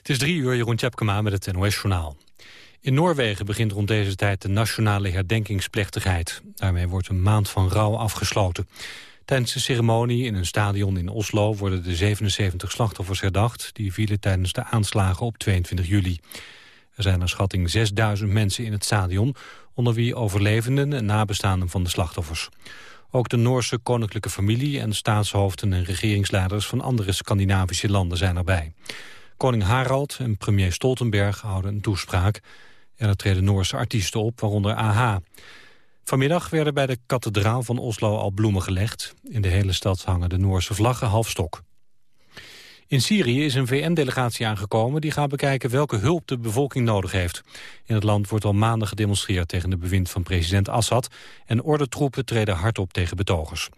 Het is drie uur, Jeroen Tjepkema met het NOS-journaal. In Noorwegen begint rond deze tijd de nationale herdenkingsplechtigheid. Daarmee wordt een maand van rouw afgesloten. Tijdens de ceremonie in een stadion in Oslo worden de 77 slachtoffers herdacht... die vielen tijdens de aanslagen op 22 juli. Er zijn naar schatting 6000 mensen in het stadion... onder wie overlevenden en nabestaanden van de slachtoffers. Ook de Noorse koninklijke familie en staatshoofden en regeringsleiders van andere Scandinavische landen zijn erbij. Koning Harald en premier Stoltenberg houden een toespraak. En er treden Noorse artiesten op, waaronder AH. Vanmiddag werden bij de kathedraal van Oslo al bloemen gelegd. In de hele stad hangen de Noorse vlaggen half stok. In Syrië is een VN-delegatie aangekomen die gaat bekijken welke hulp de bevolking nodig heeft. In het land wordt al maanden gedemonstreerd tegen de bewind van president Assad en ordentroepen treden hard op tegen betogers.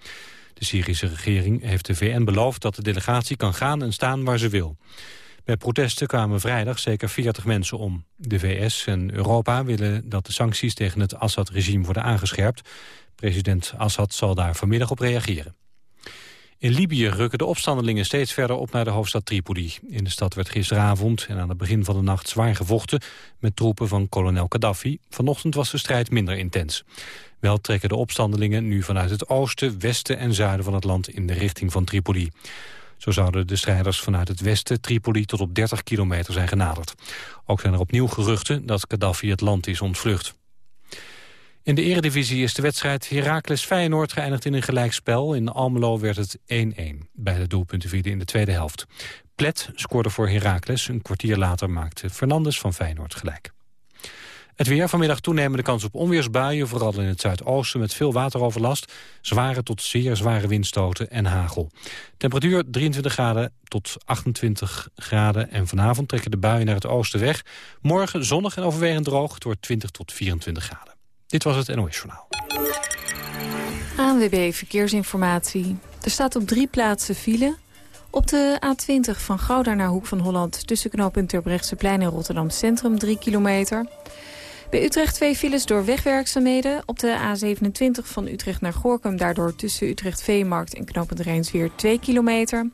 De Syrische regering heeft de VN beloofd dat de delegatie kan gaan en staan waar ze wil. Bij protesten kwamen vrijdag zeker 40 mensen om. De VS en Europa willen dat de sancties tegen het Assad-regime worden aangescherpt. President Assad zal daar vanmiddag op reageren. In Libië rukken de opstandelingen steeds verder op naar de hoofdstad Tripoli. In de stad werd gisteravond en aan het begin van de nacht zwaar gevochten... met troepen van kolonel Gaddafi. Vanochtend was de strijd minder intens. Wel trekken de opstandelingen nu vanuit het oosten, westen en zuiden van het land... in de richting van Tripoli. Zo zouden de strijders vanuit het westen Tripoli tot op 30 kilometer zijn genaderd. Ook zijn er opnieuw geruchten dat Gaddafi het land is ontvlucht. In de eredivisie is de wedstrijd Heracles-Feyenoord geëindigd in een gelijkspel. In Almelo werd het 1-1. Beide doelpunten vielen in de tweede helft. Plet scoorde voor Heracles. Een kwartier later maakte Fernandes van Feyenoord gelijk. Het weer vanmiddag toenemende kans op onweersbuien... vooral in het zuidoosten met veel wateroverlast... zware tot zeer zware windstoten en hagel. Temperatuur 23 graden tot 28 graden... en vanavond trekken de buien naar het oosten weg. Morgen zonnig en overwegend droog. Het wordt 20 tot 24 graden. Dit was het NOS Journaal. ANWB Verkeersinformatie. Er staat op drie plaatsen file... Op de A20 van Gouda naar Hoek van Holland... tussen knooppunt Terbrechtseplein en Rotterdam Centrum 3 kilometer. Bij Utrecht twee files door wegwerkzaamheden. Op de A27 van Utrecht naar Gorkum... daardoor tussen Utrecht Veemarkt en knooppunt Rijnsweer 2 kilometer.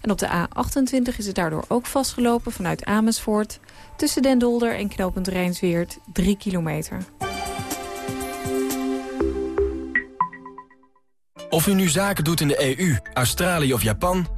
En op de A28 is het daardoor ook vastgelopen vanuit Amersfoort... tussen Den Dolder en knooppunt Rijnsweert 3 kilometer. Of u nu zaken doet in de EU, Australië of Japan...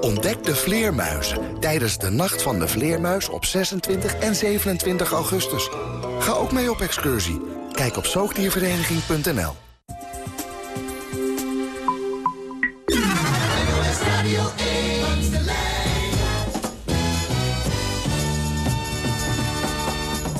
Ontdek de vleermuizen tijdens de Nacht van de Vleermuis op 26 en 27 augustus. Ga ook mee op excursie. Kijk op zoogdiervereniging.nl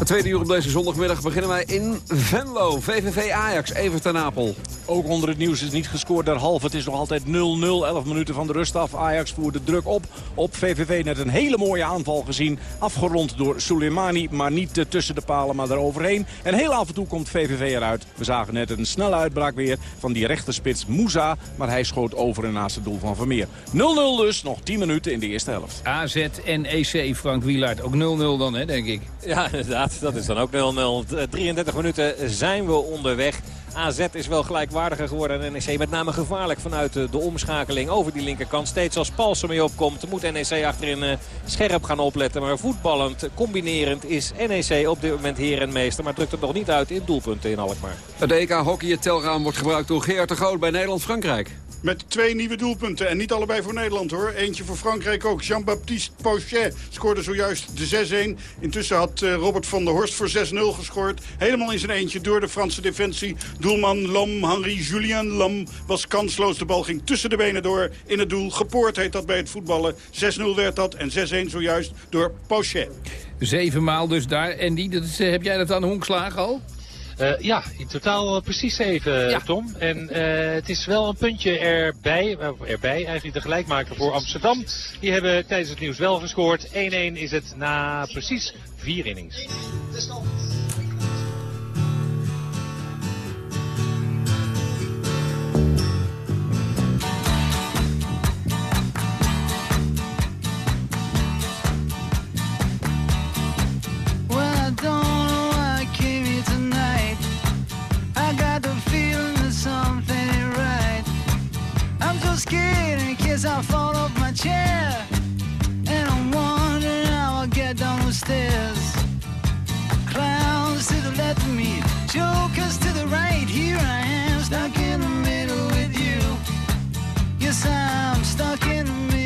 tweede uur op deze zondagmiddag beginnen wij in Venlo. VVV Ajax, even ten Apel. Ook onder het nieuws is niet gescoord derhalve. Het is nog altijd 0-0. 11 minuten van de rust af. Ajax voerde druk op op VVV. Net een hele mooie aanval gezien. Afgerond door Soleimani. Maar niet tussen de palen, maar eroverheen. En heel af en toe komt VVV eruit. We zagen net een snelle uitbraak weer van die rechterspits Moussa. Maar hij schoot over en naast het doel van Vermeer. 0-0 dus. Nog 10 minuten in de eerste helft. AZ en EC, Frank Wielaert. Ook 0-0 dan, hè, denk ik. Ja, inderdaad. Dat is dan ook 0-0. 33 minuten zijn we onderweg. AZ is wel gelijkwaardiger geworden en NEC met name gevaarlijk vanuit de, omschakeling over die linkerkant. Steeds als Pals ermee opkomt moet NEC achterin uh, scherp gaan opletten. Maar voetballend, combinerend is NEC op dit moment heer en meester. Maar drukt het nog niet uit in doelpunten in Alkmaar. Het EK hockey, telraam wordt gebruikt door Geert de Groot bij Nederland-Frankrijk. Met twee nieuwe doelpunten. En niet allebei voor Nederland hoor. Eentje voor Frankrijk ook. Jean-Baptiste Pochet scoorde zojuist de 6-1. Intussen had eh, Robert van der Horst voor 6-0 gescoord. Helemaal in zijn eentje door de Franse defensie. Doelman Lam, Henri Julien Lam was kansloos. De bal ging tussen de benen door in het doel. Gepoord heet dat bij het voetballen. 6-0 werd dat en 6-1 zojuist door Pochet. Zevenmaal dus daar. En die, dat eh, heb jij dat aan de honkslagen al? Uh, ja, in totaal uh, precies even, ja. Tom. En uh, het is wel een puntje erbij, erbij, eigenlijk de gelijkmaker voor Amsterdam. Die hebben tijdens het nieuws wel gescoord. 1-1 is het na precies vier innings. Case I fall off my chair. And I'm wondering how I'll get down the stairs. Clowns to the left of me, jokers to the right. Here I am, stuck in the middle with you. Yes, I'm stuck in the middle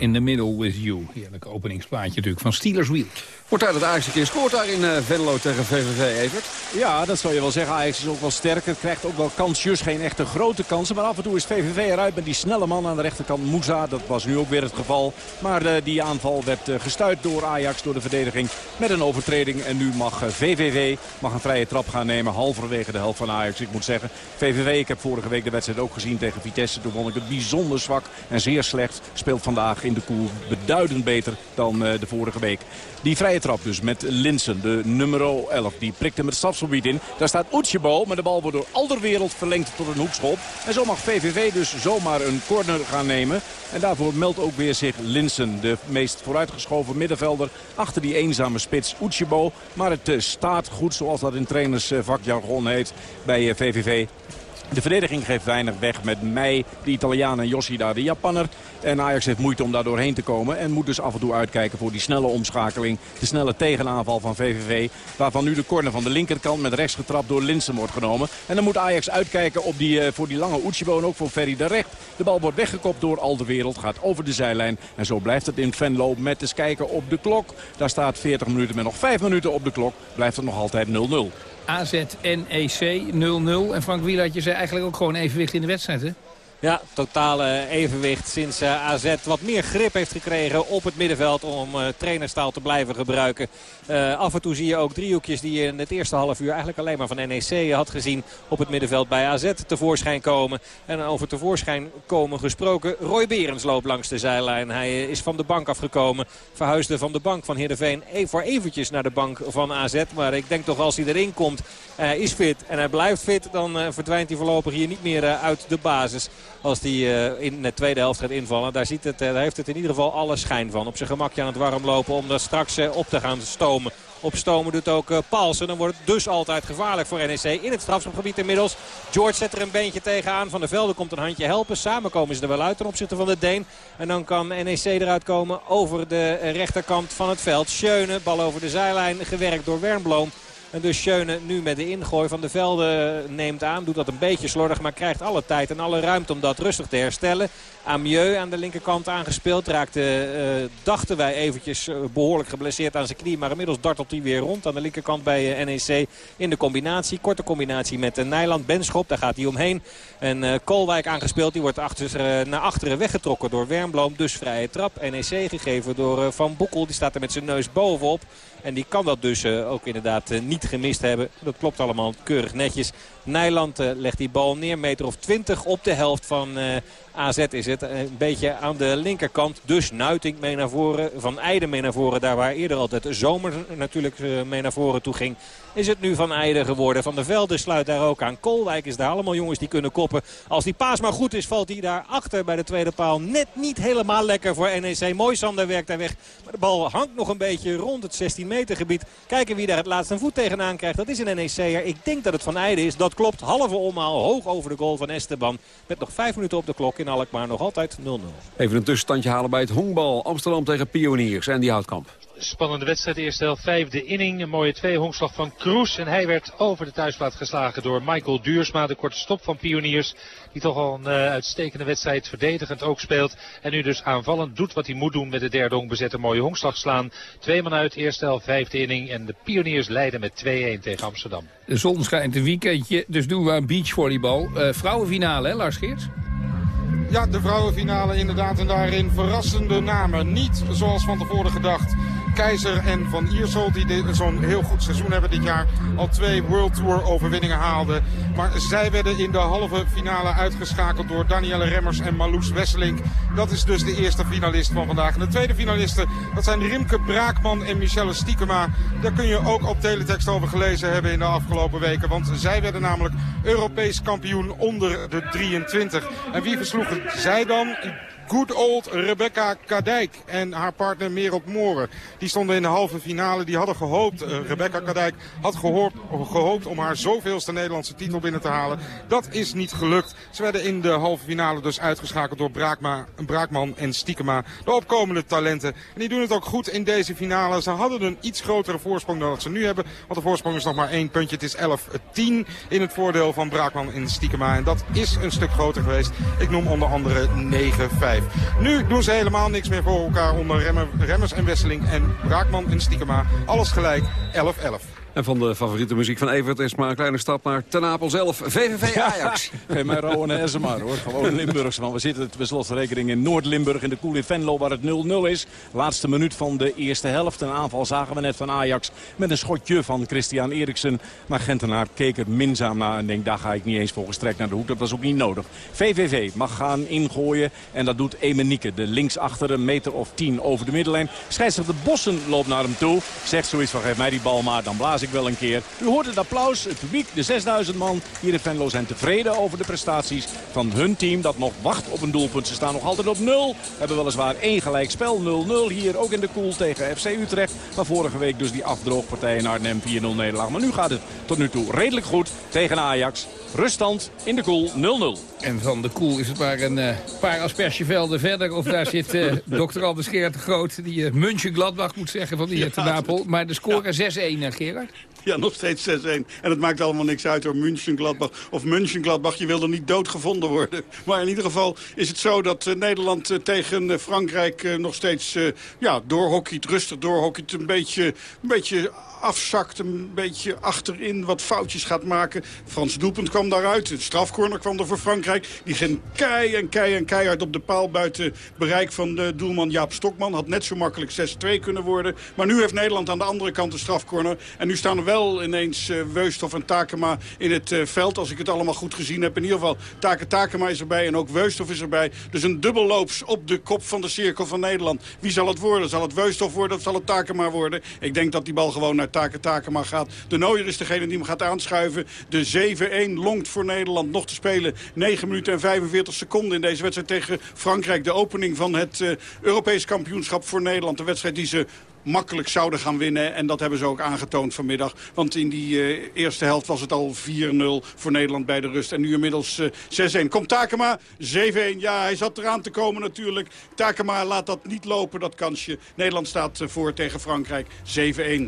in the middle with you. Heerlijk openingsplaatje natuurlijk van Steelers Wheel. Wordt uit het Ajax keer scoort daar in eh, Venlo tegen VVV, Evert. Ja, dat zou je wel zeggen. Ajax is ook wel sterker. Krijgt ook wel kansjes. Geen echte grote kansen. Maar af en toe is VVV eruit met die snelle man aan de rechterkant. Moussa, dat was nu ook weer het geval. Maar eh, die aanval werd eh, gestuit door Ajax, door de verdediging. Met een overtreding. En nu mag eh, VVV mag een vrije trap gaan nemen. Halverwege de helft van Ajax. Ik moet zeggen, VVV, ik heb vorige week de wedstrijd ook gezien tegen Vitesse. Toen vond ik het bijzonder zwak en zeer slecht. Speelt vandaag in de koel beduidend beter dan eh, de vorige week. Die vrije trap dus met Linsen, de nummer 11. Die prikt hem het strafgebied in. Daar staat Utsjebo, maar de bal wordt door Alderwereld verlengd tot een hoekschop. En zo mag VVV dus zomaar een corner gaan nemen. En daarvoor meldt ook weer zich Linsen, de meest vooruitgeschoven middenvelder. Achter die eenzame spits Utsjebo. Maar het eh, staat goed, zoals dat in trainersvakjargon heet, bij eh, VVV. De verdediging geeft weinig weg met mij, de Italiaan en Yoshida, de Japanner. En Ajax heeft moeite om daar doorheen te komen. En moet dus af en toe uitkijken voor die snelle omschakeling. De snelle tegenaanval van VVV. Waarvan nu de corner van de linkerkant met rechts getrapt door Linsen wordt genomen. En dan moet Ajax uitkijken op die, eh, voor die lange Uchibo en ook voor Ferry de Recht. De bal wordt weggekopt door Alderwereld. Gaat over de zijlijn. En zo blijft het in Venlo met eens kijken op de klok. Daar staat 40 minuten met nog 5 minuten op de klok. Blijft het nog altijd 0-0. AZ NEC 0-0. En Frank Wieland, je zei eigenlijk ook gewoon evenwicht in de wedstrijd, hè? Ja, totale evenwicht sinds eh, AZ wat meer grip heeft gekregen op het middenveld om uh, trainerstaal te blijven gebruiken. Uh, af en toe zie je ook driehoekjes die je in het eerste half uur eigenlijk alleen maar van NEC had gezien op het middenveld bij AZ tevoorschijn komen. En over tevoorschijn komen gesproken, Roy Berens loopt langs de zijlijn. Hij is van de bank afgekomen, verhuisde van de bank van Heerenveen e voor eventjes naar de bank van AZ. Maar ik denk toch als hij erin komt, hij is fit en hij blijft fit, dan verdwijnt hij voorlopig hier niet meer uit de basis. als hij eh, in de tweede helft gaat invallen. Daar, ziet het, eh, daar heeft het in ieder geval alle schijn van. Op zijn gemakje aan het warm lopen om dat straks eh, op te gaan stomen. Opstomen doet ook Paulsen. Dan wordt het dus altijd gevaarlijk voor NEC in het strafschopgebied inmiddels. George zet er een beentje tegenaan. Van der Velde komt een handje helpen. Samen komen ze er wel uit ten opzichte van de Deen. En dan kan NEC eruit komen over de rechterkant van het veld. Schöne, bal over de zijlijn, gewerkt door Wernbloem. En dus Schöne nu met de ingooi van de velden neemt aan. Doet dat een beetje slordig, maar krijgt alle tijd en alle ruimte om dat rustig te herstellen. Amieux aan de linkerkant aangespeeld. Raakte, uh, dachten wij eventjes uh, behoorlijk geblesseerd aan zijn knie. Maar inmiddels dartelt hij weer rond aan de linkerkant bij uh, NEC in de combinatie. Korte combinatie met Nijland. Benschop, daar gaat hij omheen. En Kolwijk aangespeeld. Die wordt naar achteren weggetrokken door Wernbloem. Dus vrije trap. NEC gegeven door Van Boekel. Die staat er met zijn neus bovenop. En die kan dat dus ook inderdaad niet gemist hebben. Dat klopt allemaal keurig netjes. Nijland legt die bal neer. Meter of 20 op de helft van AZ is het. Een beetje aan de linkerkant. Dus Nuiting mee naar voren. Van Eijden mee naar voren. Daar waar eerder altijd Zomer natuurlijk mee naar voren toe ging. Is het nu Van Eijden geworden. Van der Velde sluit daar ook aan. Kolwijk is daar allemaal jongens die kunnen koppen. Als die paas maar goed is valt hij daar achter bij de tweede paal. Net niet helemaal lekker voor NEC. Mooi Sander werkt daar weg. Maar de bal hangt nog een beetje rond het 16 meter gebied. Kijken wie daar het laatste voet tegenaan krijgt. Dat is een NEC'er. Ik denk dat het Van Eijden is. Dat klopt. Halve omhaal hoog over de goal van Esteban. Met nog vijf minuten op de klok in Alkmaar. Nog altijd 0-0. Even een tussenstandje halen bij het honkbal. Amsterdam tegen Pioniers en die houtkamp. Spannende wedstrijd, eerste helft, vijfde inning. Een mooie twee honkslag van Kroes. En hij werd over de thuisplaat geslagen door Michael Duursma. De korte stop van Pioniers. Die toch al een uh, uitstekende wedstrijd verdedigend ook speelt. En nu dus aanvallend doet wat hij moet doen met de derde honk bezet. Een mooie honkslag slaan. Twee man uit, eerste helft, vijfde inning. En de Pioniers leiden met 2-1 tegen Amsterdam. De zon schijnt een weekendje, dus doen we een beachvolleybal. Uh, vrouwenfinale, hè Lars Geerts? Ja, de vrouwenfinale inderdaad. En daarin verrassende namen. Niet zoals van tevoren gedacht. Keizer en Van Iersel die zo'n heel goed seizoen hebben dit jaar. Al twee World Tour overwinningen haalden. Maar zij werden in de halve finale uitgeschakeld door Danielle Remmers en Marloes Wesselink. Dat is dus de eerste finalist van vandaag. En de tweede finalisten, dat zijn Rimke Braakman en Michelle Stiekema. Daar kun je ook op teletext over gelezen hebben in de afgelopen weken. Want zij werden namelijk Europees kampioen onder de 23. En wie versloegen zij dan? Good old Rebecca Kadijk en haar partner Merel Moren. Die stonden in de halve finale. Die hadden gehoopt, uh, Rebecca Kadijk had gehoopt, gehoopt om haar zoveelste Nederlandse titel binnen te halen. Dat is niet gelukt. Ze werden in de halve finale dus uitgeschakeld door Braakma, Braakman en Stiekema. De opkomende talenten. En die doen het ook goed in deze finale. Ze hadden een iets grotere voorsprong dan wat ze nu hebben. Want de voorsprong is nog maar één puntje. Het is 11-10 in het voordeel van Braakman en Stiekema. En dat is een stuk groter geweest. Ik noem onder andere 9-5. Nu doen ze helemaal niks meer voor elkaar onder Remmer, Remmers en Wesseling en Braakman en Stiekema. Alles gelijk 11-11. En van de favoriete muziek van Evert is maar een kleine stap naar Ten Apel zelf. VVV Ajax. Ja, Geef mij Rowan en Essemar hoor. Gewoon Limburgs. Want we zitten bij slotrekening in Noord-Limburg in de Koel in Venlo waar het 0-0 is. Laatste minuut van de eerste helft. Een aanval zagen we net van Ajax met een schotje van Christian Eriksen. Maar Gentenaar keek er minzaam naar en denkt daar ga ik niet eens voor gestrekt naar de hoek. Dat was ook niet nodig. VVV mag gaan ingooien en dat doet Emenieke. De linksachter een meter of 10 over de middenlijn. Scheidsrechter de Bossen loopt naar hem toe. Zegt zoiets van geef mij die bal maar dan ik wel een keer. U hoort het applaus. Het publiek, de 6000 man hier in Venlo zijn tevreden over de prestaties van hun team. Dat nog wacht op een doelpunt. Ze staan nog altijd op 0. Hebben weliswaar één gelijk spel. 0-0 hier ook in de koel tegen FC Utrecht. Maar vorige week dus die afdroogpartij in Arnhem 4-0 nederlaag. Maar nu gaat het tot nu toe redelijk goed tegen Ajax. Ruststand in de koel 0-0. En van de koel is het maar een uh, paar aspergevelden verder. Of daar zit uh, dokter Anders Gerard de Groot... die uh, München-Gladbach moet zeggen van die ja, te Napel. Maar de score ja. 6-1, Gerard. Ja, nog steeds 6-1. En het maakt allemaal niks uit door München-Gladbach of München-Gladbach. Je wil er niet doodgevonden worden. Maar in ieder geval is het zo dat uh, Nederland uh, tegen uh, Frankrijk nog steeds ja, doorhockeyt, rustig doorhockeyt. Een beetje, een beetje afzakt, een beetje achterin wat foutjes gaat maken. Frans doelpunt kwam daaruit. De strafcorner kwam er voor Frankrijk. Die ging kei en kei en keihard op de paal buiten bereik van de doelman Jaap Stokman. Had net zo makkelijk 6-2 kunnen worden. Maar nu heeft Nederland aan de andere kant de strafcorner. En nu staan er wel ineens uh, Weusthof en Takema in het uh, veld. Als ik het allemaal goed gezien heb. In ieder geval, Take Takema is erbij en ook Weusthof is erbij. Dus een dubbelloops op de kop van de cirkel van Nederland. Wie zal het worden? Zal het Weusthof worden of zal het Takema worden? Ik denk dat die bal gewoon naar Take Takema gaat. De Nooier is degene die hem gaat aanschuiven. De 7-1 longt voor Nederland nog te spelen. 9 minuten en 45 seconden in deze wedstrijd tegen Frankrijk. De opening van het uh, Europees kampioenschap voor Nederland. De wedstrijd die ze makkelijk zouden gaan winnen. En dat hebben ze ook aangetoond vanmiddag. Want in die uh, eerste helft was het al 4-0 voor Nederland bij de rust. En nu inmiddels uh, 6-1. Komt Takema, 7-1. Ja, hij zat eraan te komen natuurlijk. Takema laat dat niet lopen, dat kansje. Nederland staat uh, voor tegen Frankrijk,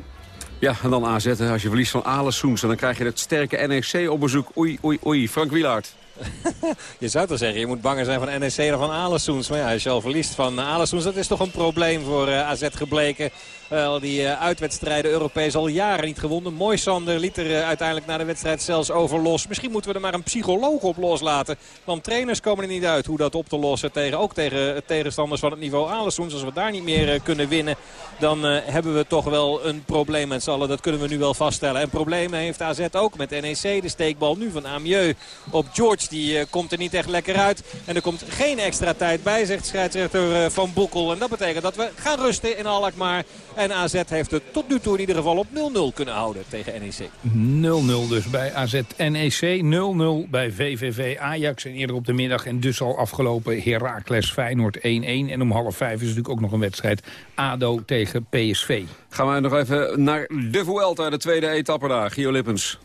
7-1. Ja, en dan AZ. Als je verliest van Alessoens, dan krijg je het sterke NEC op bezoek. Oei, oei, oei. Frank Wielaert. je zou toch zeggen, je moet banger zijn van NEC of van Alessoens. Maar ja, als je al verliest van Alessoens, dat is toch een probleem voor uh, AZ gebleken. Al die uh, uitwedstrijden Europees al jaren niet gewonnen. Mooi Sander liet er uh, uiteindelijk na de wedstrijd zelfs over los. Misschien moeten we er maar een psycholoog op loslaten. Want trainers komen er niet uit hoe dat op te lossen. Tegen, ook tegen tegenstanders van het niveau Alessoens. Als we daar niet meer kunnen winnen, dan hebben we toch wel een probleem met z'n allen. Dat kunnen we nu wel vaststellen. En problemen heeft AZ ook met NEC. De steekbal nu van Amieux op George. Die komt er niet echt lekker uit. En er komt geen extra tijd bij, zegt scheidsrechter Van Boekel. En dat betekent dat we gaan rusten in Alkmaar. En AZ heeft het tot nu toe in ieder geval op 0-0 kunnen houden tegen NEC. 0-0 dus bij AZ NEC. 0-0 bij VVV Ajax. En eerder op de middag en dus al afgelopen Heracles Feyenoord 1-1. En om half vijf is natuurlijk ook nog een wedstrijd ADO tegen PSV. Gaan we nog even naar de Vuelta, de tweede etappe daar. Gio Lippens.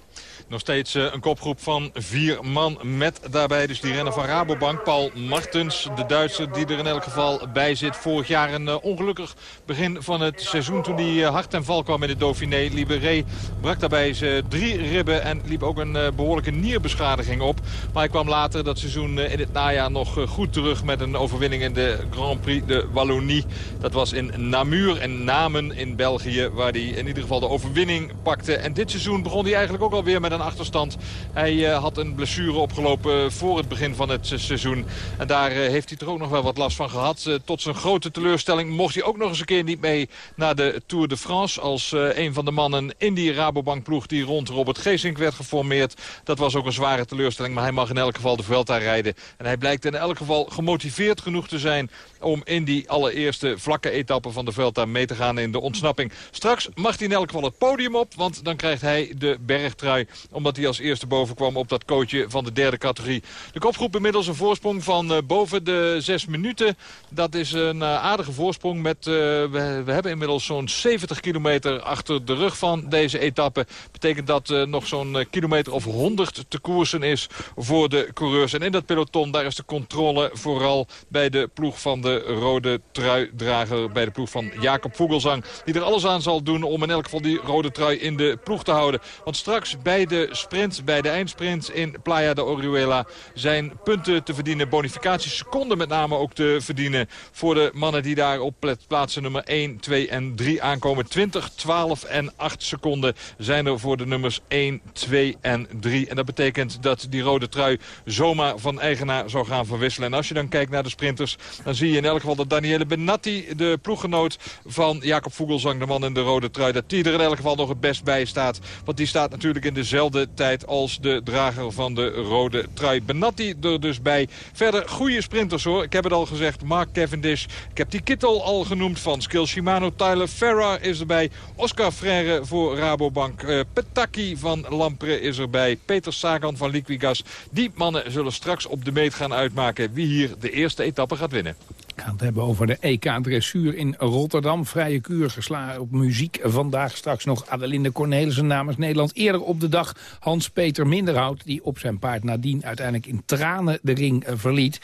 Nog steeds uh, een kopgroep van vier man met daarbij dus die renner van Rabobank. Paul Martens, de Duitser die er in elk geval bij zit. Vorig jaar een uh, ongelukkig begin van het seizoen toen hij uh, hard en val kwam in de Dauphiné. Libéré brak daarbij zijn drie ribben en liep ook een behoorlijke nierbeschadiging op. Maar hij kwam later dat seizoen in het najaar nog goed terug met een overwinning in de Grand Prix de Wallonie. Dat was in Namur en Namen in België waar hij in ieder geval de overwinning pakte. En dit seizoen begon hij eigenlijk ook alweer met een achterstand. Hij uh, had een blessure opgelopen voor het begin van het seizoen. En daar uh, heeft hij er ook nog wel wat last van gehad. Tot zijn grote teleurstelling mocht hij ook nog eens een keer niet mee naar de Tour de France. Als een van de mannen in die Rabobank ploeg die rond Robert Geesink werd geformeerd. Dat was ook een zware teleurstelling. Maar hij mag in elk geval de Vuelta rijden. En hij blijkt in elk geval gemotiveerd genoeg te zijn om in die allereerste vlakke etappe van de Vuelta mee te gaan in de ontsnapping. Straks mag hij in elk geval het podium op, want dan krijgt hij de bergtrui omdat hij als eerste boven kwam op dat coachje van de derde categorie. De kopgroep inmiddels een voorsprong van uh, boven de zes minuten. Dat is een uh, aardige voorsprong. Met, we, we, hebben inmiddels zo'n 70 kilometer achter de rug van deze etappe. Betekent dat nog zo'n kilometer of 100 te koersen is voor de coureurs. En in dat peloton daar is de controle vooral bij de ploeg van de rode truidrager. Bij de ploeg van Jacob Vogelsang. Die er alles aan zal doen om in elk geval die rode trui in de ploeg te houden. Want straks bij de sprint, bij de eindsprint in Playa de Orihuela... zijn punten te verdienen, bonificatieseconden met name ook te verdienen... voor de mannen die daar op plaatsen nummer 1, 2 en 3 aankomen. 20, 12 en 8 seconden zijn er voor de nummers 1, 2 en 3. En dat betekent dat die rode trui zomaar van eigenaar zou gaan verwisselen. En als je dan kijkt naar de sprinters, dan zie je in elk geval dat Daniele Benatti... de ploeggenoot van Jacob Vogelsang, de man in de rode trui... dat die er in elk geval nog het best bij staat. Want die staat natuurlijk in dezelfde tijd als de drager van de rode trui. Benatti er dus bij. Verder goede sprinters hoor. Ik heb het al gezegd. Mark Cavendish. Ik heb die Kittel al genoemd van Skill Shimano. Tyler Ferra is erbij. Oscar Freire voor Rabobank. Uh, Petaki van Lampre is erbij. Peter Sagan van Liquigas. Die mannen zullen straks op de meet gaan uitmaken wie hier de eerste etappe gaat winnen. We gaan het hebben over de EK-dressuur in Rotterdam. Vrije kuur geslagen op muziek. Vandaag straks nog Adelinde Cornelissen namens Nederland. Eerder op de dag Hans-Peter Minderhout... die op zijn paard nadien uiteindelijk in tranen de ring eh, verliet.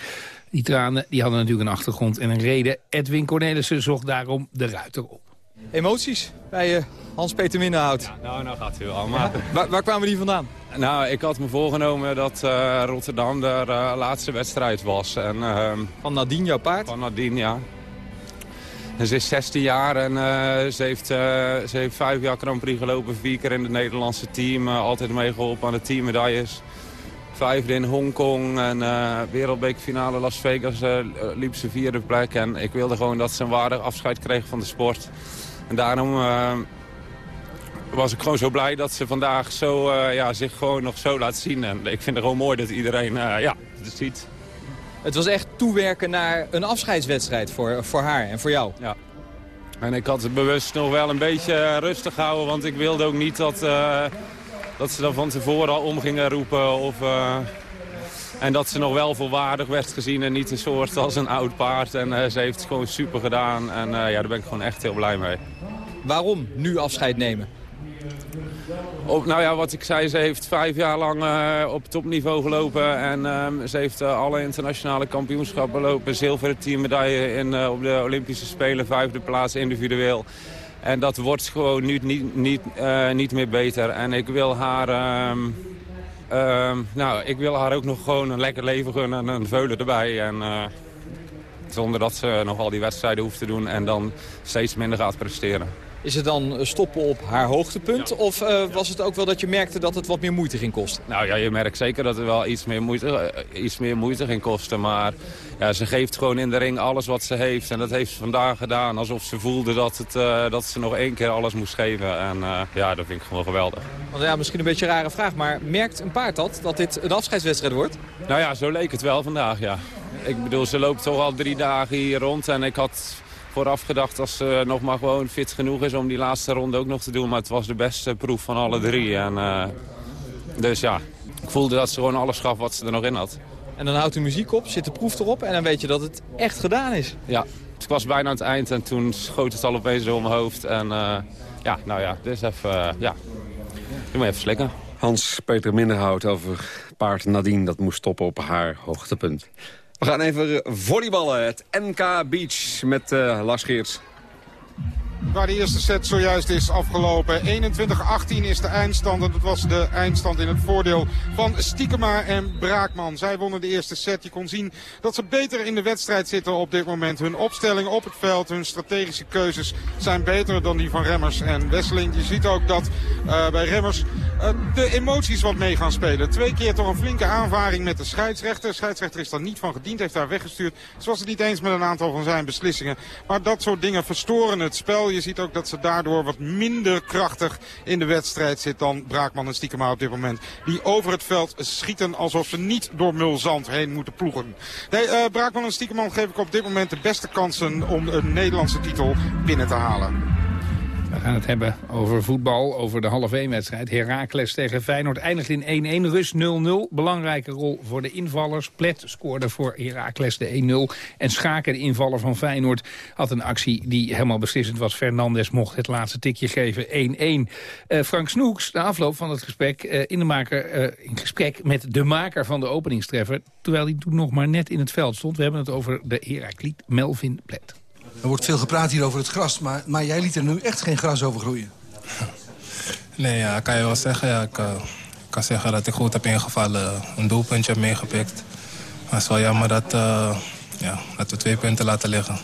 Die tranen die hadden natuurlijk een achtergrond en een reden. Edwin Cornelissen zocht daarom de ruiter op. Emoties bij uh, Hans-Peter Minderhout? Ja, nou, nou gaat u allemaal. Waar, waar, kwamen die vandaan? Nou, ik had me voorgenomen dat uh, Rotterdam de uh, laatste wedstrijd was. En, uh, van Nadine, jouw paard? Van Nadine, ja. En ze is 16 jaar en uh, ze, heeft, ze heeft vijf jaar Grand Prix gelopen. Vier keer in het Nederlandse team. Altijd meegeholpen aan de teammedailles. Vijfde in Hongkong en wereldbekerfinale Las Vegas liep ze vierde plek. En ik wilde gewoon dat ze een waardig afscheid kreeg van de sport. En daarom was ik gewoon zo blij dat ze vandaag zo, eh, ja, zich gewoon nog zo laat zien. En ik vind het gewoon mooi dat iedereen uh, ja, het ziet. Het was echt toewerken naar een afscheidswedstrijd voor, voor haar en voor jou. Ja. En ik had het bewust nog wel een beetje rustig houden, want ik wilde ook niet dat, uh, dat ze dan van tevoren al om gingen roepen. Of, en dat ze nog wel volwaardig werd gezien en niet een soort als een oud paard. En ze heeft het gewoon super gedaan en ja, daar ben ik gewoon echt heel blij mee. Waarom nu afscheid nemen? Op, nou ja, wat ik zei, ze heeft vijf jaar lang uh, op topniveau gelopen. En um, ze heeft uh, alle internationale kampioenschappen lopen. Zilveren teammedaille in, uh, op de Olympische Spelen, vijfde plaats individueel. En dat wordt gewoon nu niet, niet, niet meer beter. En ik wil haar... Um, um, nou, ik wil haar ook nog gewoon een lekker leven gunnen en een veulen erbij. En, zonder dat ze nog al die wedstrijden hoeft te doen en dan steeds minder gaat presteren. Is het dan stoppen op haar hoogtepunt? Of uh, was het ook wel dat je merkte dat het wat meer moeite ging kosten? Nou ja, je merkt zeker dat het wel iets meer moeite, uh, iets meer moeite ging kosten. Maar ja, ze geeft gewoon in de ring alles wat ze heeft. En dat heeft ze vandaag gedaan. Alsof ze voelde dat, het, uh, dat ze nog één keer alles moest geven. En ja, dat vind ik gewoon geweldig. Want ja, misschien een beetje een rare vraag. Maar merkt een paard dat, dat dit een afscheidswedstrijd wordt? Nou ja, zo leek het wel vandaag, ja. Ik bedoel, ze loopt toch al drie dagen hier rond. En ik had vooraf gedacht als ze nog maar gewoon fit genoeg is om die laatste ronde ook nog te doen. Maar het was de beste proef van alle drie. En, uh, dus ja, ik voelde dat ze gewoon alles gaf wat ze er nog in had. En dan houdt de muziek op, zit de proef erop en dan weet je dat het echt gedaan is. Ja, ik was bijna aan het eind en toen schoot het al opeens door mijn hoofd. En uh, ja, nou ja, dus even, uh, ja, doe maar even slikken. Hans-Peter Minderhout over paard Nadine, dat moest stoppen op haar hoogtepunt. We gaan even volleyballen. Het NK Beach met uh, Lars Geerts. Waar de eerste set zojuist is afgelopen. 21-18 is de eindstand. En dat was de eindstand in het voordeel van Stiekema en Braakman. Zij wonnen de eerste set. Je kon zien dat ze beter in de wedstrijd zitten op dit moment. Hun opstelling op het veld, hun strategische keuzes zijn beter dan die van Remmers en Wesseling. Je ziet ook dat uh, bij Remmers uh, de emoties wat mee gaan spelen. Twee keer toch een flinke aanvaring met de scheidsrechter. De scheidsrechter is daar niet van gediend, heeft daar weggestuurd. Ze was het niet eens met een aantal van zijn beslissingen. Maar dat soort dingen verstoren het spel. Je ziet ook dat ze daardoor wat minder krachtig in de wedstrijd zit dan Braakman en Stiekema op dit moment. Die over het veld schieten alsof ze niet door mulzand heen moeten ploegen. Nee, uh, Braakman en Stiekeman geef ik op dit moment de beste kansen om een Nederlandse titel binnen te halen. We gaan het hebben over voetbal, over de half 1 wedstrijd. Heracles tegen Feyenoord eindigt in 1-1, Rus 0-0. Belangrijke rol voor de invallers. Plet scoorde voor Heracles de 1-0. En Schaken, de invaller van Feyenoord, had een actie die helemaal beslissend was. Fernandes mocht het laatste tikje geven, 1-1. Uh, Frank Snoeks, de afloop van het gesprek, uh, in, de maker, uh, in gesprek met de maker van de openingstreffer... terwijl hij toen nog maar net in het veld stond. We hebben het over de Herakliet Melvin Plet. Er wordt veel gepraat hier over het gras, maar, maar jij liet er nu echt geen gras over groeien. Nee, ja, kan je wel zeggen. Ja, ik uh, kan zeggen dat ik goed heb ingevallen. Een doelpuntje heb meegepikt. Maar het is wel jammer dat, uh, ja, dat we twee punten laten liggen.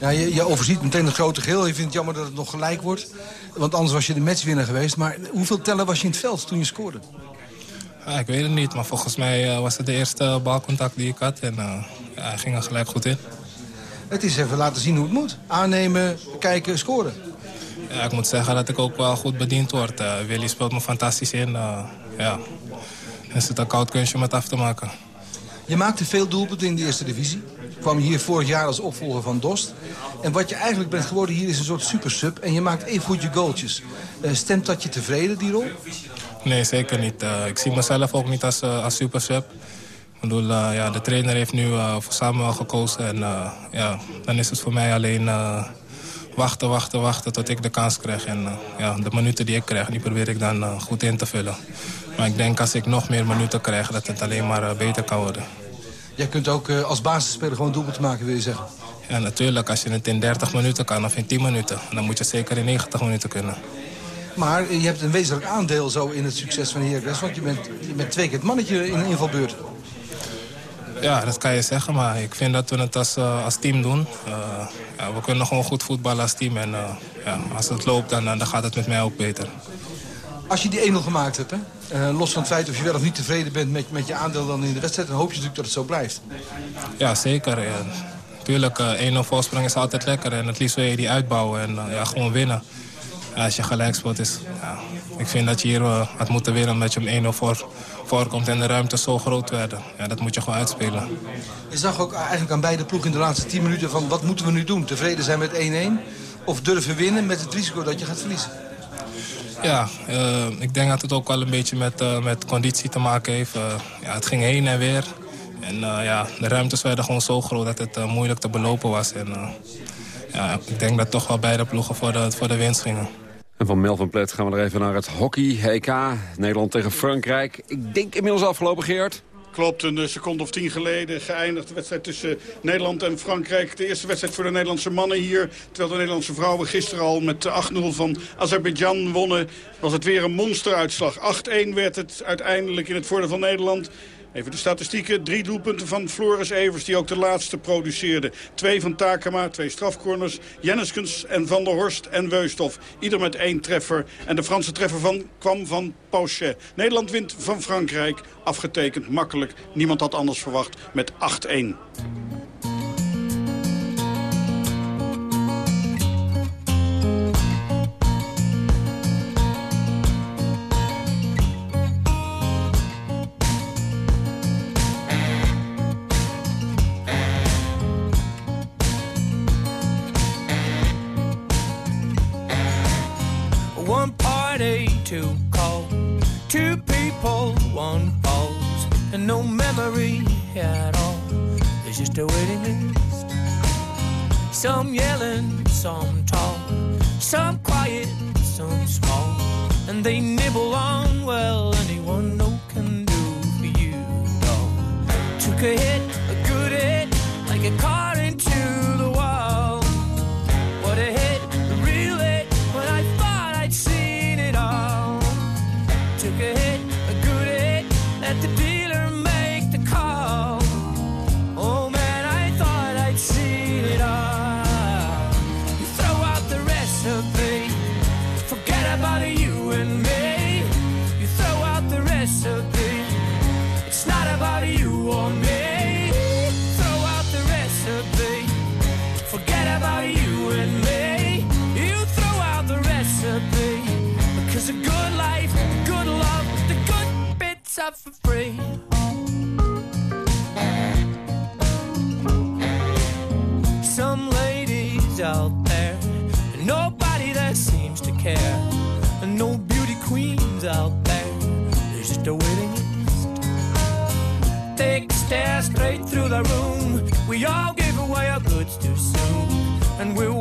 Ja, je, je overziet meteen het grote geheel. Je vindt het jammer dat het nog gelijk wordt. Want anders was je de matchwinner geweest. Maar hoeveel tellen was je in het veld toen je scoorde? Ja, ik weet het niet, maar volgens mij uh, was het de eerste balcontact die ik had. En ja, hij ging er gelijk goed in. Het is even laten zien hoe het moet. Aannemen, kijken, scoren. Ja, ik moet zeggen dat ik ook wel goed bediend word. Uh, Willy speelt me fantastisch in. Uh, ja. Is het een koud kunstje om het af te maken. Je maakte veel doelpunten in de eerste divisie. kwam hier vorig jaar als opvolger van Dost. En wat je eigenlijk bent geworden hier is een soort supersub. En je maakt even goed je goaltjes. Uh, stemt dat je tevreden, die rol? Nee, zeker niet. ik zie mezelf ook niet als, als supersub. Ik bedoel, uh, ja, de trainer heeft nu uh, voor Samuel gekozen. En uh, ja, dan is het voor mij alleen wachten, wachten, wachten tot ik de kans krijg. En ja, de minuten die ik krijg, die probeer ik dan goed in te vullen. Maar ik denk als ik nog meer minuten krijg, dat het alleen maar beter kan worden. Jij kunt ook als basisspeler gewoon doelpunt maken, wil je zeggen? Ja, natuurlijk. Als je het in 30 minuten kan of in 10 minuten... dan moet je het zeker in 90 minuten kunnen. Maar je hebt een wezenlijk aandeel zo in het succes van Heracles... want je bent, je bent twee keer het mannetje in een invalbeurt. Ja, dat kan je zeggen, maar ik vind dat we het als, uh, als team doen. Uh, ja, we kunnen gewoon goed voetballen als team en uh, ja, als het loopt dan, dan gaat het met mij ook beter. Als je die 1-0 gemaakt hebt, hè? los van het feit of je wel of niet tevreden bent met, met je aandeel dan in de wedstrijd... dan hoop je natuurlijk dat het zo blijft. Ja, zeker. Ja. Tuurlijk, 1-0 voorsprong is altijd lekker en het liefst wil je die uitbouwen en ja, gewoon winnen. Ja, als je gelijk speelt is... Ja, ik vind dat je hier uh, had moeten winnen omdat je om 1-0 voor, voorkomt... en de ruimte zo groot werden. Ja, dat moet je gewoon uitspelen. Je zag ook eigenlijk aan beide ploegen in de laatste 10 minuten van... wat moeten we nu doen? Tevreden zijn met 1-1? Of durven winnen met het risico dat je gaat verliezen? Ja, uh, ik denk dat het ook wel een beetje met, uh, met conditie te maken heeft. Ja, het ging heen en weer. En ja, de ruimtes werden gewoon zo groot dat het moeilijk te belopen was. En, ja, ik denk dat toch wel beide ploegen voor de, voor de winst gingen. En van Melvin Plet gaan we er even naar het hockey, EK. Nederland tegen Frankrijk. Ik denk inmiddels afgelopen, Geert. Klopt, een seconde of tien geleden geëindigd de wedstrijd tussen Nederland en Frankrijk. De eerste wedstrijd voor de Nederlandse mannen hier. Terwijl de Nederlandse vrouwen gisteren al met 8-0 van Azerbeidzjan wonnen. Was het weer een monsteruitslag. 8-1 werd het uiteindelijk in het voordeel van Nederland. Even de statistieken. Drie doelpunten van Floris Evers, die ook de laatste produceerde. Twee van Takema, twee strafcorners. Jenniskens en Van der Horst en Weustof. Ieder met één treffer. En de Franse treffer van, kwam van Pauchet. Nederland wint van Frankrijk. Afgetekend, makkelijk. Niemand had anders verwacht met 8-1. A waiting list. Some yelling, some tall, some quiet, some small, and they nibble on well anyone no can do for you. Dog. Took a hit, And we're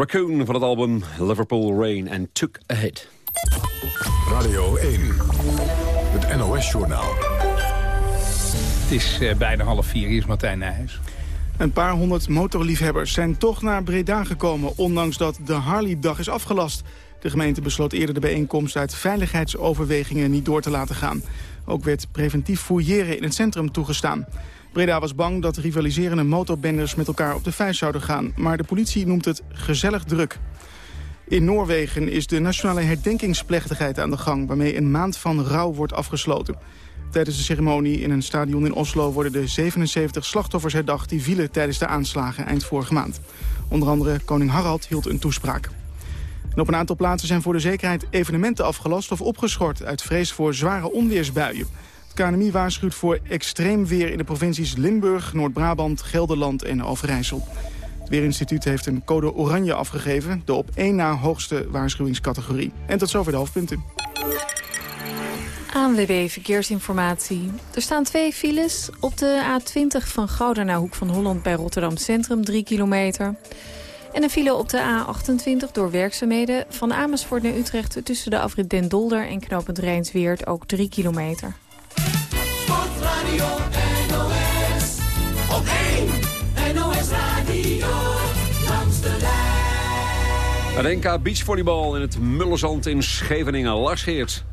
Raccoon van het album Liverpool Rain en Took a Hit. Radio 1, het NOS-journaal. Het is uh, bijna half vier. Hier is Martijn Nijhuis. Een paar honderd motorliefhebbers zijn toch naar Breda gekomen... ondanks dat de Harley-dag is afgelast. De gemeente besloot eerder de bijeenkomst uit veiligheidsoverwegingen niet door te laten gaan. Ook werd preventief fouilleren in het centrum toegestaan. Breda was bang dat rivaliserende motorbenders met elkaar op de vuist zouden gaan. Maar de politie noemt het gezellig druk. In Noorwegen is de nationale herdenkingsplechtigheid aan de gang... waarmee een maand van rouw wordt afgesloten. Tijdens de ceremonie in een stadion in Oslo worden de 77 slachtoffers herdacht... die vielen tijdens de aanslagen eind vorige maand. Onder andere koning Harald hield een toespraak. En op een aantal plaatsen zijn voor de zekerheid evenementen afgelast of opgeschort... uit vrees voor zware onweersbuien. KNMI waarschuwt voor extreem weer in de provincies Limburg, Noord-Brabant, Gelderland en Overijssel. Het Weerinstituut heeft een code oranje afgegeven, de op één na hoogste waarschuwingscategorie. En tot zover de hoofdpunten. ANWB Verkeersinformatie. Er staan twee files op de A20 van Gouda naar Hoek van Holland bij Rotterdam Centrum, 3 kilometer. En een file op de A28 door werkzaamheden van Amersfoort naar Utrecht... tussen de afrit Den Dolder en knooppunt Rijnsweert ook 3 kilometer. Sportradio NOS, op 1 NOS Radio, lijn. NK beachvolleybal in het Mullerzand in Scheveningen. Lars Geert.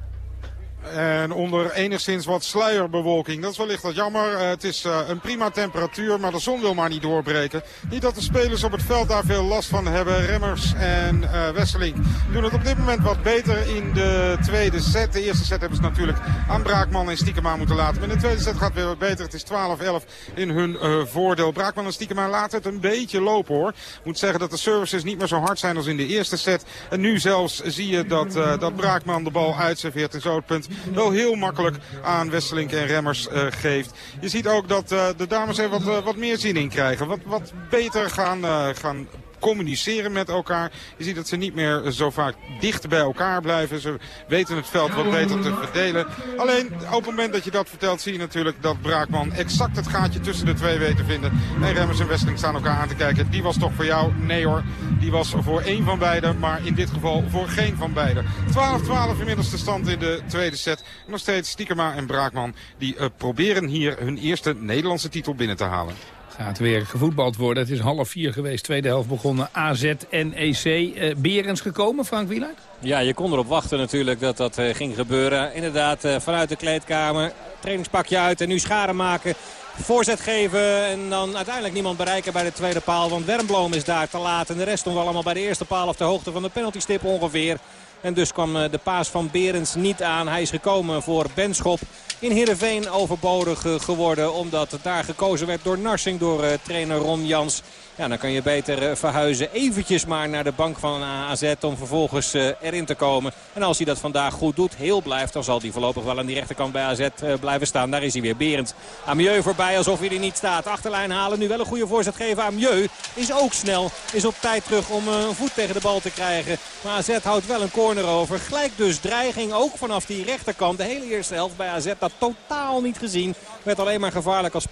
En onder enigszins wat sluierbewolking. Dat is wellicht wat jammer. Uh, het is uh, een prima temperatuur, maar de zon wil maar niet doorbreken. Niet dat de spelers op het veld daar veel last van hebben. Remmers en uh, Wesseling doen het op dit moment wat beter in de tweede set. De eerste set hebben ze natuurlijk aan Braakman en Stiekema moeten laten. Maar in de tweede set gaat het weer wat beter. Het is 12-11 in hun voordeel. Braakman en Stiekema laten het een beetje lopen hoor. Moet zeggen dat de services niet meer zo hard zijn als in de eerste set. En nu zelfs zie je dat, dat Braakman de bal uitserveert en zo het punt wel heel makkelijk aan Wesselink en Remmers uh, geeft. Je ziet ook dat uh, de dames er wat, uh, wat meer zin in krijgen. Wat, wat beter gaan, gaan communiceren met elkaar. Je ziet dat ze niet meer zo vaak dicht bij elkaar blijven. Ze weten het veld wat beter te verdelen. Alleen op het moment dat je dat vertelt zie je natuurlijk dat Braakman exact het gaatje tussen de twee weet te vinden. En Remmers en Westling staan elkaar aan te kijken. Die was toch voor jou? Nee hoor. Die was voor één van beiden, maar in dit geval voor geen van beiden. 12-12 inmiddels de stand in de tweede set. Nog steeds Stiekema en Braakman die uh, proberen hier hun eerste Nederlandse titel binnen te halen. Gaat weer gevoetbald worden. Het is half vier geweest, tweede helft begonnen. AZ, NEC. Uh, Berens gekomen, Frank Wieland? Ja, je kon erop wachten natuurlijk dat dat uh, ging gebeuren. Inderdaad, uh, vanuit de kleedkamer. Trainingspakje uit en nu scharen maken. Voorzet geven en dan uiteindelijk niemand bereiken bij de tweede paal. Want Wernbloem is daar te laat. En de rest stond allemaal bij de eerste paal op de hoogte van de penaltystip ongeveer. En dus kwam de paas van Berens niet aan. Hij is gekomen voor Benschop. In Heerenveen overbodig geworden omdat daar gekozen werd door Narsing, door uh, trainer Ron Jans. Ja, dan kan je beter uh, verhuizen eventjes maar naar de bank van AZ om vervolgens uh, erin te komen. En als hij dat vandaag goed doet, heel blijft, dan zal hij voorlopig wel aan die rechterkant bij AZ blijven staan. Daar is hij weer Berend. Amieu voorbij alsof hij er niet staat. Achterlijn halen, nu wel een goede voorzet geven. Amieu is ook snel, is op tijd terug om een voet tegen de bal te krijgen. Maar AZ houdt wel een corner over. Gelijk dus dreiging, ook vanaf die rechterkant. De hele eerste helft bij AZ, dat totaal niet gezien. Werd alleen maar gevaarlijk als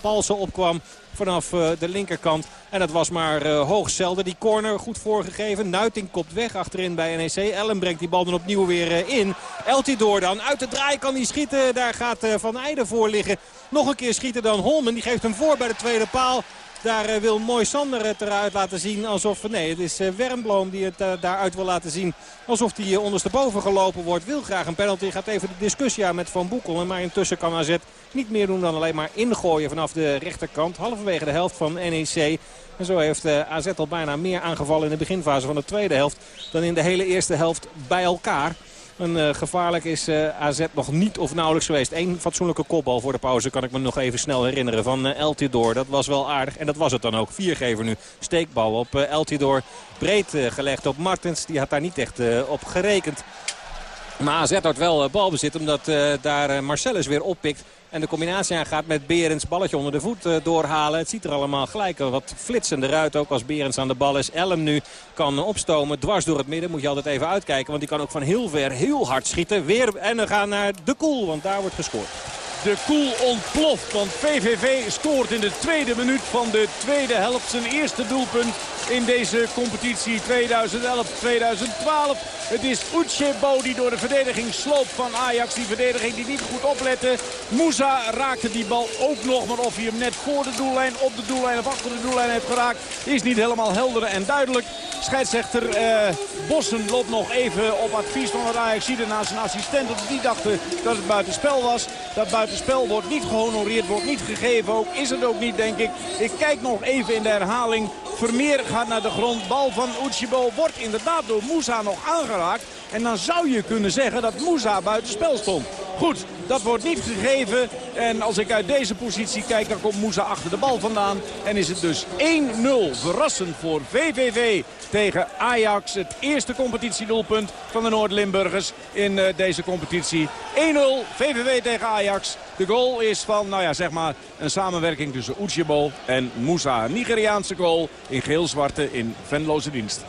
Paulsen opkwam vanaf uh, de linkerkant. En dat was maar uh, hoog zelden. Die corner goed voorgegeven. Nuiting kopt weg achterin bij NEC. Ellen brengt die bal dan opnieuw weer uh, in. Eltidoor dan. Uit de draai kan hij schieten. Daar gaat Van Eijden voor liggen. Nog een keer schieten dan Holmen. Die geeft hem voor bij de tweede paal. Daar uh, wil Mooi Sander het eruit laten zien alsof... Nee, het is uh, Wernbloem die het uh, daaruit wil laten zien. Alsof hij ondersteboven gelopen wordt. Wil graag een penalty. Gaat even de discussie aan met Van Boekel. Maar intussen kan AZ niet meer doen dan alleen maar ingooien vanaf de rechterkant. Halverwege de helft van NEC. En zo heeft AZ al bijna meer aangevallen in de beginfase van de tweede helft... dan in de hele eerste helft bij elkaar. Een uh, gevaarlijk is uh, AZ nog niet of nauwelijks geweest. Eén fatsoenlijke kopbal voor de pauze kan ik me nog even snel herinneren van uh, El Tidor. Dat was wel aardig en dat was het dan ook. Viergever nu. Steekbal op uh, El Tidor. Breed gelegd op Martens. Die had daar niet echt op gerekend. Maar AZ houdt wel balbezit omdat daar Marcellus weer oppikt. En de combinatie aangaat met Berends balletje onder de voet uh, doorhalen. Het ziet er allemaal gelijk wat flitsender uit. Ook als Berends aan de bal is. Elm nu kan opstomen dwars door het midden. Moet je altijd even uitkijken. Want die kan ook van heel ver heel hard schieten. Weer, en we gaan naar de koel. Want daar wordt gescoord. De koel ontploft, want VVV scoort in de tweede minuut van de tweede helft zijn eerste doelpunt in deze competitie 2011-2012. Het is Uchebo die door de verdediging sloopt van Ajax. Die verdediging die niet goed oplette. Moussa raakte die bal ook nog. Maar of hij hem net voor de doellijn, op de doellijn of achter de doellijn heeft geraakt... is niet helemaal helder en duidelijk. Scheidsrechter eh, Bossen loopt nog even op advies van het Ajax naar zijn assistent. Die dachten dat het buitenspel was. Dat buitenspel wordt niet gehonoreerd, wordt niet gegeven ook. Is het ook niet, denk ik. Ik kijk nog even in de herhaling. Vermeer gaat naar de grond. Bal van Uchibo wordt inderdaad door Moussa nog aangeraakt. En dan zou je kunnen zeggen dat Moussa buitenspel stond. Goed, dat wordt niet gegeven. En als ik uit deze positie kijk, dan komt Moussa achter de bal vandaan. En is het dus 1-0. Verrassend voor VVV tegen Ajax. Het eerste competitiedoelpunt van de Noord-Limburgers in uh, deze competitie. 1-0 VVV tegen Ajax. De goal is van, nou ja, zeg maar een samenwerking tussen Uchebo en Moussa. Nigeriaanse goal in geel-zwarte in Venloze dienst.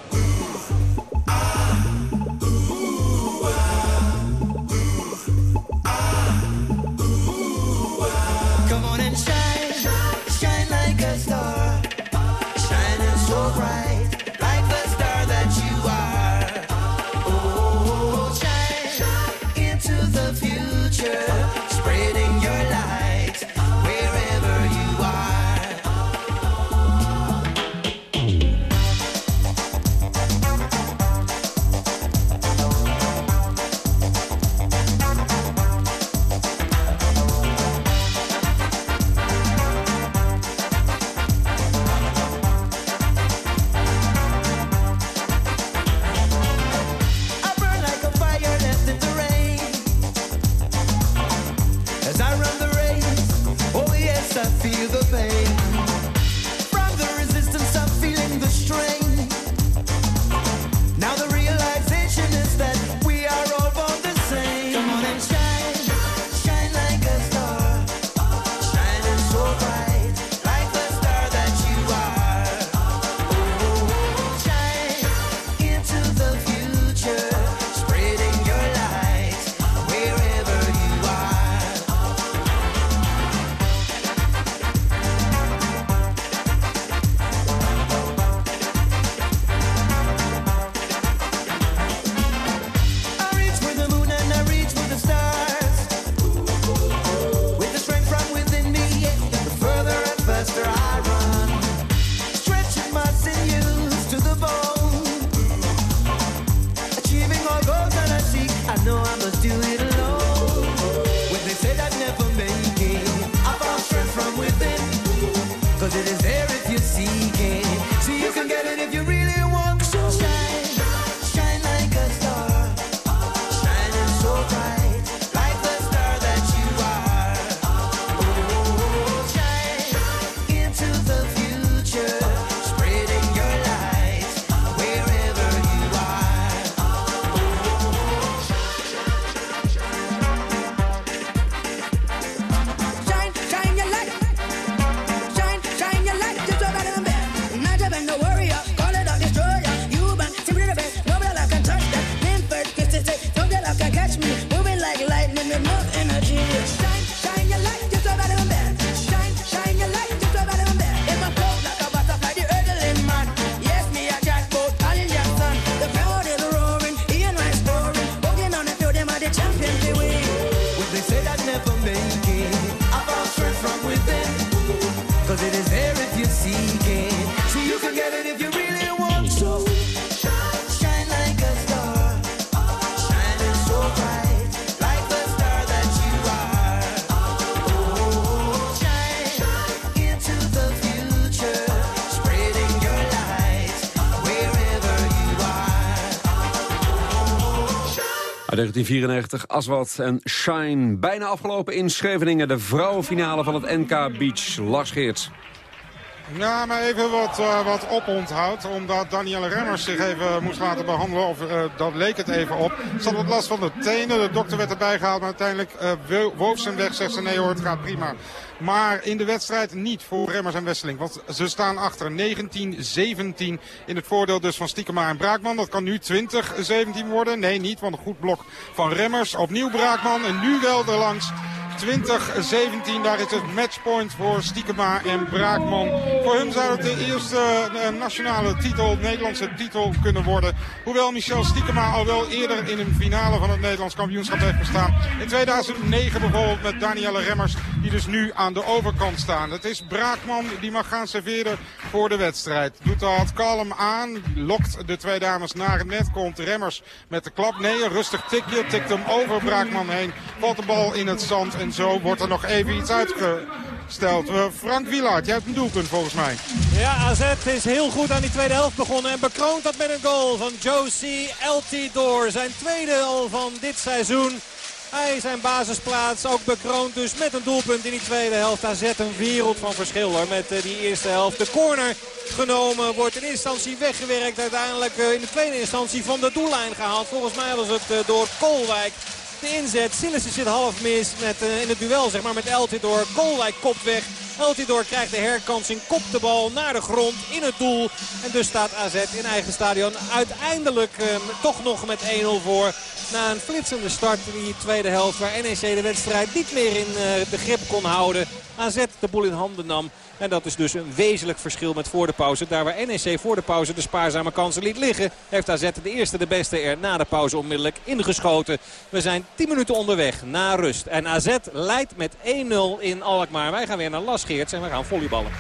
1994, Aswad en Shine. Bijna afgelopen in Scheveningen. De vrouwenfinale van het NK Beach. Lars Geerts. Ja, maar even wat, uh, wat. Omdat Danielle Remmers zich even moest laten behandelen. Of uh, dat leek het even op. Ze had wat last van de tenen. De dokter werd erbij gehaald. Maar uiteindelijk uh, ze weg. Zegt ze nee hoor, het gaat prima. Maar in de wedstrijd niet voor Remmers en Wesseling. Want ze staan achter 19-17 in het voordeel dus van Stiekema en Braakman. Dat kan nu 20-17 worden. Nee, niet, want een goed blok van Remmers. Opnieuw Braakman en nu wel erlangs. 2017. Daar is het matchpoint voor Stiekema en Braakman. Voor hun zou het de eerste uh, nationale titel, Nederlandse titel kunnen worden. Hoewel Michel Stiekema al wel eerder in een finale van het Nederlands kampioenschap heeft gestaan. In 2009 bijvoorbeeld met Danielle Remmers, die dus nu aan de overkant staan. Het is Braakman die mag gaan serveren voor de wedstrijd. Doet dat kalm aan, lokt de twee dames naar het net, komt Remmers met de klap. Nee, rustig tikje, tikt hem over Braakman heen. Valt de bal in het zand en zo wordt er nog even iets uitgesteld. Uh, Frank Wielaert, jij hebt een doelpunt volgens mij. Ja, AZ is heel goed aan die tweede helft begonnen. En bekroont dat met een goal van Josie Eltidoor. Zijn tweede al van dit seizoen. Hij zijn basisplaats ook bekroond dus met een doelpunt in die tweede helft. AZ een wereld van verschil hoor, met uh, die eerste helft. De corner genomen wordt in instantie weggewerkt. Uiteindelijk uh, in de tweede instantie van de doellijn gehaald. Volgens mij was het door Kolwijk de inzet. Sillissen zit half mis met, uh, in het duel zeg maar, met Eltidoor. Kolwijk kopt weg. Eltidoor krijgt de herkansing, kopt de bal naar de grond in het doel. En dus staat AZ in eigen stadion uiteindelijk uh, toch nog met 1-0 voor. Na een flitsende start in die tweede helft waar NEC de wedstrijd niet meer in uh, de grip kon houden. AZ de boel in handen nam. En dat is dus een wezenlijk verschil met voor de pauze. Daar waar NEC voor de pauze de spaarzame kansen liet liggen... heeft AZ de eerste de beste er na de pauze onmiddellijk ingeschoten. We zijn 10 minuten onderweg na rust. En AZ leidt met 1-0 in Alkmaar. Wij gaan weer naar Las Geerts en we gaan volleyballen.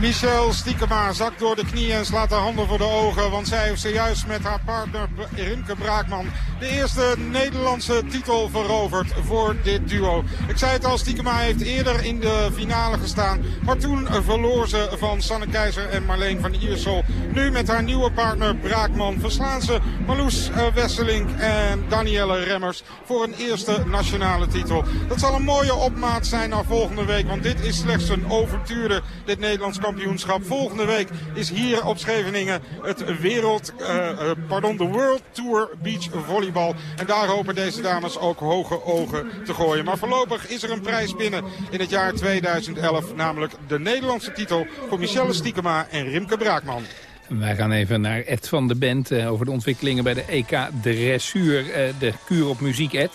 Michel Stiekema zakt door de knieën en slaat haar handen voor de ogen. Want zij heeft zojuist met haar partner Rimke Braakman de eerste Nederlandse titel veroverd voor dit duo. Ik zei het al, Stiekema heeft eerder in de finale gestaan. Maar toen verloor ze van Sanne Keizer en Marleen van Iersel. Nu met haar nieuwe partner Braakman verslaan ze Marloes Wesseling en Danielle Remmers voor een eerste nationale titel. Dat zal een mooie opmaat zijn naar volgende week. Want dit is slechts een overture, dit Nederlands Volgende week is hier op Scheveningen het wereld, uh, uh, pardon, de World Tour Beach Volleybal. En daar hopen deze dames ook hoge ogen te gooien. Maar voorlopig is er een prijs binnen in het jaar 2011. Namelijk de Nederlandse titel voor Michelle Stiekema en Rimke Braakman. Wij gaan even naar Ed van de Bent uh, over de ontwikkelingen bij de EK Dressuur. de kuur op muziek, Ed.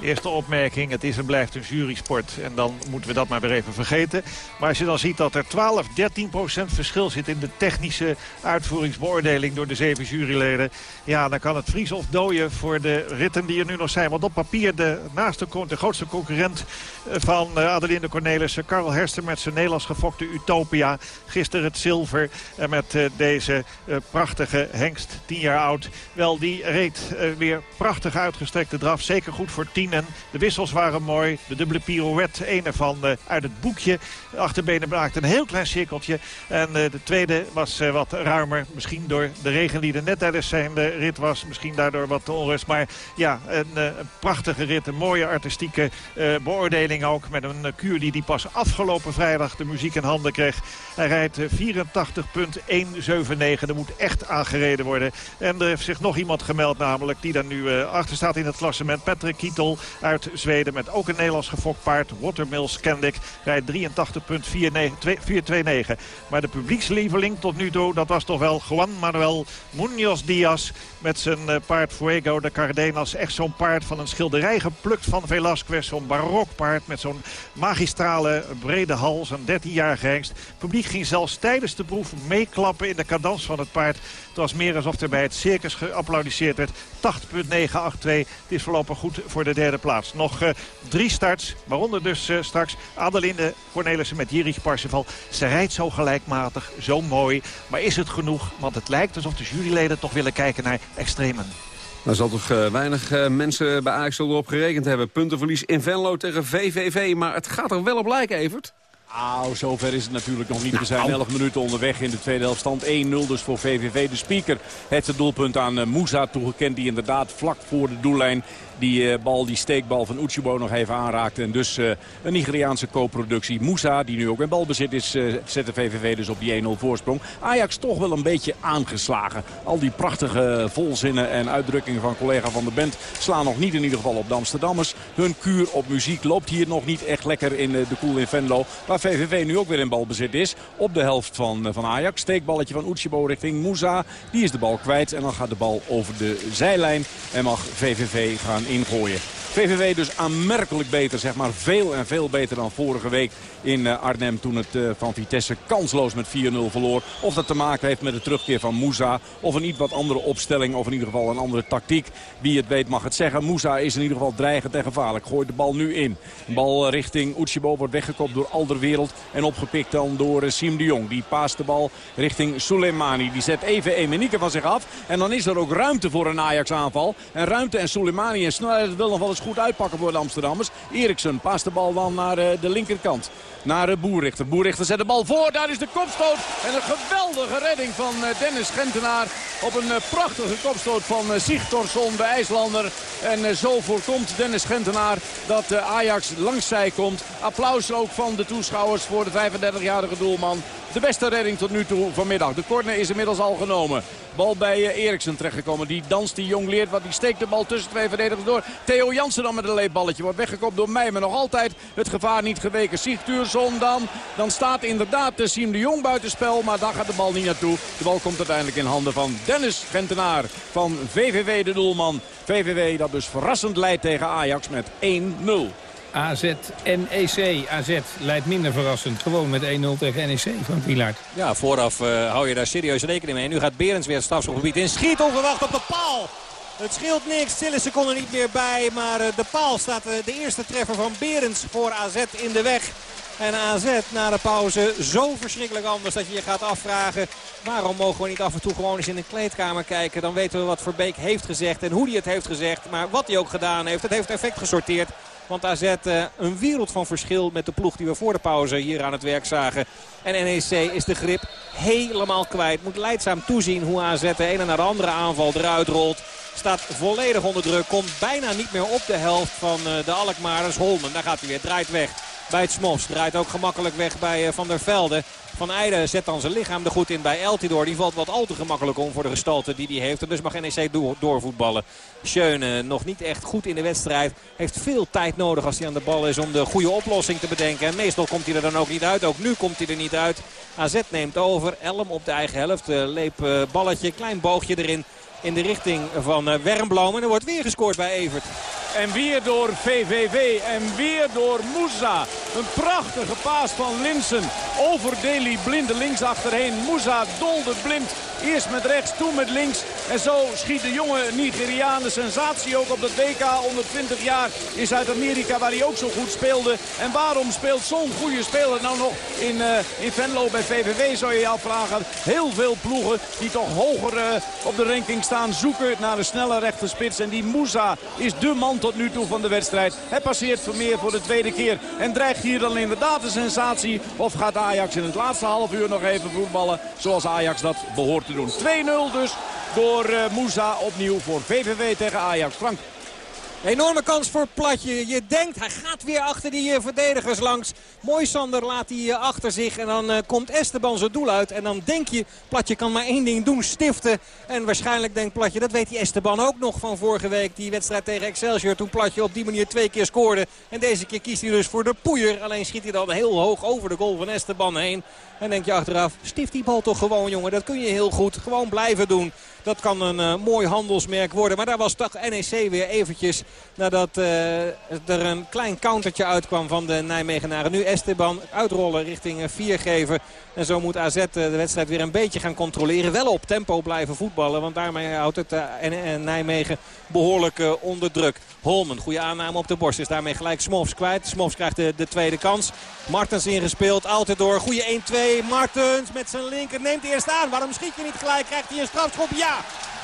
Eerste opmerking, het is en blijft een jurysport. En dan moeten we dat maar weer even vergeten. Maar als je dan ziet dat er 12, 13 procent verschil zit in de technische uitvoeringsbeoordeling door de zeven juryleden. Ja, dan kan het vriezen of dooien voor de ritten die er nu nog zijn. Want op papier de, naaste, de grootste concurrent van Adelinde Cornelissen. Karel Herster met zijn Nederlands gefokte Utopia. Gisteren het zilver met deze prachtige hengst, 10 jaar oud. Wel, die reed weer prachtig uitgestrekte draf. Zeker goed voor 10 en de wissels waren mooi. De dubbele pirouette, een ervan uh, uit het boekje. De achterbenen maakte een heel klein cirkeltje. En uh, de tweede was uh, wat ruimer. Misschien door de regen die er net tijdens zijn rit was. Misschien daardoor wat onrust. Maar ja, een, een prachtige rit. Een mooie artistieke beoordeling ook. Met een kuur die die pas afgelopen vrijdag de muziek in handen kreeg. Hij rijdt 84.179. Er moet echt aangereden worden. En er heeft zich nog iemand gemeld namelijk. Die daar nu achter staat in het klassement. Patrick Kietel uit Zweden met ook een Nederlands gefokt paard. Watermills Kendick rijdt 83.429. Maar de publiekslieveling tot nu toe, dat was toch wel Juan Manuel Munoz Diaz met zijn eh, paard Fuego de Cardenas. Echt zo'n paard van een schilderij geplukt van Velasquez. Zo'n barok paard met zo'n magistrale brede hals. Een 13-jarige hengst. Het ging zelfs tijdens de proef meeklappen in de cadans van het paard. Het was meer alsof er bij het circus geapplaudiseerd werd. 80.982. Het is voorlopig goed voor de derde plaats. Nog uh, drie starts, waaronder dus uh, straks Adelinde Cornelissen met Jirik Parsifal. Ze rijdt zo gelijkmatig, zo mooi. Maar is het genoeg? Want het lijkt alsof de juryleden toch willen kijken naar extremen. Er zal toch uh, weinig mensen bij Ajax erop gerekend hebben. Puntenverlies in Venlo tegen VVV. Maar het gaat er wel op lijken, Evert. Nou, zover is het natuurlijk nog niet. We zijn 11 minuten onderweg in de tweede helft. Stand 1-0 dus voor VVV. De speaker heeft het doelpunt aan uh, Moussa toegekend. Die inderdaad vlak voor de doellijn die uh, bal, die steekbal van Uchibo nog even aanraakte. En dus uh, een Nigeriaanse co-productie. Moussa, die nu ook in balbezit is, uh, zet de VVV dus op die 1-0 voorsprong. Ajax toch wel een beetje aangeslagen. Al die prachtige volzinnen en uitdrukkingen van collega Van der Bent... slaan nog niet in ieder geval op de Amsterdammers. Hun kuur op muziek loopt hier nog niet echt lekker in de koel in Venlo. Waar VVV nu ook weer in balbezit is. Op de helft van, van Ajax. Steekballetje van Uchibo richting Moussa. Die is de bal kwijt. En dan gaat de bal over de zijlijn. En mag VVV gaan ingooien. VVV dus aanmerkelijk beter, zeg maar veel en veel beter dan vorige week in eh, Arnhem. Toen het eh, van Vitesse kansloos met 4-0 verloor. Of dat te maken heeft met de terugkeer van Moussa. Of een iets wat andere opstelling. Of in ieder geval een andere tactiek. Wie het weet mag het zeggen. Moussa is in ieder geval dreigend en gevaarlijk. Gooit de bal nu in. Bal richting Uchibo wordt weggekopt door Alderwereld. En opgepikt dan door uh, Siem de Jong. Die paast de bal richting Soleimani. Die zet even Emenieke van zich af. En dan is er ook ruimte voor een Ajax aanval. En ruimte en Soleimani en snelheid wil nog wel eens goed uitpakken voor de Amsterdammers. Eriksen paast de bal dan naar de linkerkant naar Boerrichter. Boerrichter zet de bal voor. Daar is de kopstoot. En een geweldige redding van eh, Dennis Gentenaar. Op een eh, prachtige kopstoot van eh, Sigtorsson, de IJslander. En zo voorkomt Dennis Gentenaar dat Ajax langs zij komt. Applaus ook van de toeschouwers voor de 35-jarige doelman. De beste redding tot nu toe vanmiddag. De corner is inmiddels al genomen. Bal bij Eriksen terechtgekomen. Die danst, die jong leert wat. Die steekt de bal tussen twee verdedigers door. Theo Jansen dan met een leepballetje. Wordt weggekopt door mij. Maar nog altijd het gevaar niet geweken. Sigtuursson dan. Dan staat inderdaad Siem de Jong buitenspel. Maar daar gaat de bal niet naartoe. De bal komt uiteindelijk in handen van Dennis Gentenaar. Van VVV de doelman. VVV dat dus verrassend leidt tegen Ajax met 1-0. AZ NEC. AZ leidt minder verrassend. Gewoon met 1-0 tegen NEC van Wielaert. Ja, vooraf uh, hou je daar serieus rekening mee. Nu gaat Berends weer het strafschopgebied in. Schiet onverwacht op de paal. Het scheelt niks. Sillissen kon er niet meer bij. Maar uh, de paal staat uh, de eerste treffer van Berends voor AZ in de weg. En AZ na de pauze zo verschrikkelijk anders dat je je gaat afvragen... waarom mogen we niet af en toe gewoon eens in de kleedkamer kijken. Dan weten we wat Verbeek heeft gezegd en hoe hij het heeft gezegd. Maar wat hij ook gedaan heeft, het heeft effect gesorteerd. Want AZ uh, een wereld van verschil met de ploeg die we voor de pauze hier aan het werk zagen. En NEC is de grip helemaal kwijt. Moet leidzaam toezien hoe AZ de ene naar de andere aanval eruit rolt. Staat volledig onder druk. Komt bijna niet meer op de helft van uh, de Alkmaarders. Holmen, daar gaat hij weer. Draait weg bij het Smos. Draait ook gemakkelijk weg bij uh, Van der Velde. Van Eijden zet dan zijn lichaam er goed in bij Eltidoor. Die valt wat al te gemakkelijk om voor de gestalte die hij heeft. En dus mag NEC door, doorvoetballen. Schöne nog niet echt goed in de wedstrijd. Heeft veel tijd nodig als hij aan de bal is om de goede oplossing te bedenken. En meestal komt hij er dan ook niet uit. Ook nu komt hij er niet uit. AZ neemt over. Elm op de eigen helft. Leep balletje. Klein boogje erin in de richting van Wermbloem. En er wordt weer gescoord bij Evert. En weer door VVV. En weer door Moussa. Een prachtige paas van Linsen. Over Deli Blinde links achterheen. Moussa dolde blind. Eerst met rechts, toen met links. En zo schiet de jonge Nigeriaan sensatie ook op dat WK onder 20 jaar in Zuid-Amerika. Waar hij ook zo goed speelde. En waarom speelt zo'n goede speler nou nog in, uh, in Venlo bij VVV zou je je afvragen. Heel veel ploegen die toch hoger uh, op de ranking staan zoeken naar een snelle rechterspits. En die Moussa is de man tot nu toe van de wedstrijd. Hij passeert Vermeer voor de tweede keer. En dreigt hier dan inderdaad een sensatie. Of gaat Ajax in het laatste half uur nog even voetballen. Zoals Ajax dat behoort te doen. 2-0 dus door uh, Moussa opnieuw voor VVV tegen Ajax. Frank. Enorme kans voor Platje. Je denkt, hij gaat weer achter die uh, verdedigers langs. Mooi Sander laat hij uh, achter zich. En dan uh, komt Esteban zijn doel uit. En dan denk je, Platje kan maar één ding doen, stiften. En waarschijnlijk denkt Platje, dat weet die Esteban ook nog van vorige week. Die wedstrijd tegen Excelsior. Toen Platje op die manier twee keer scoorde. En deze keer kiest hij dus voor de poeier. Alleen schiet hij dan heel hoog over de goal van Esteban heen. En denk je achteraf, stift die bal toch gewoon jongen. Dat kun je heel goed. Gewoon blijven doen. Dat kan een uh, mooi handelsmerk worden. Maar daar was toch NEC weer eventjes nadat uh, er een klein countertje uitkwam van de Nijmegenaren. Nu Esteban uitrollen richting 4 geven. En zo moet AZ de wedstrijd weer een beetje gaan controleren. Wel op tempo blijven voetballen. Want daarmee houdt het uh, Nijmegen behoorlijk uh, onder druk. Holmen, goede aanname op de borst. Is daarmee gelijk Smofs kwijt. Smofs krijgt de, de tweede kans. Martens ingespeeld. Altijd door. Goede 1-2. Martens met zijn linker neemt eerst aan. Waarom schiet je niet gelijk? Krijgt hij een strafschop? Ja.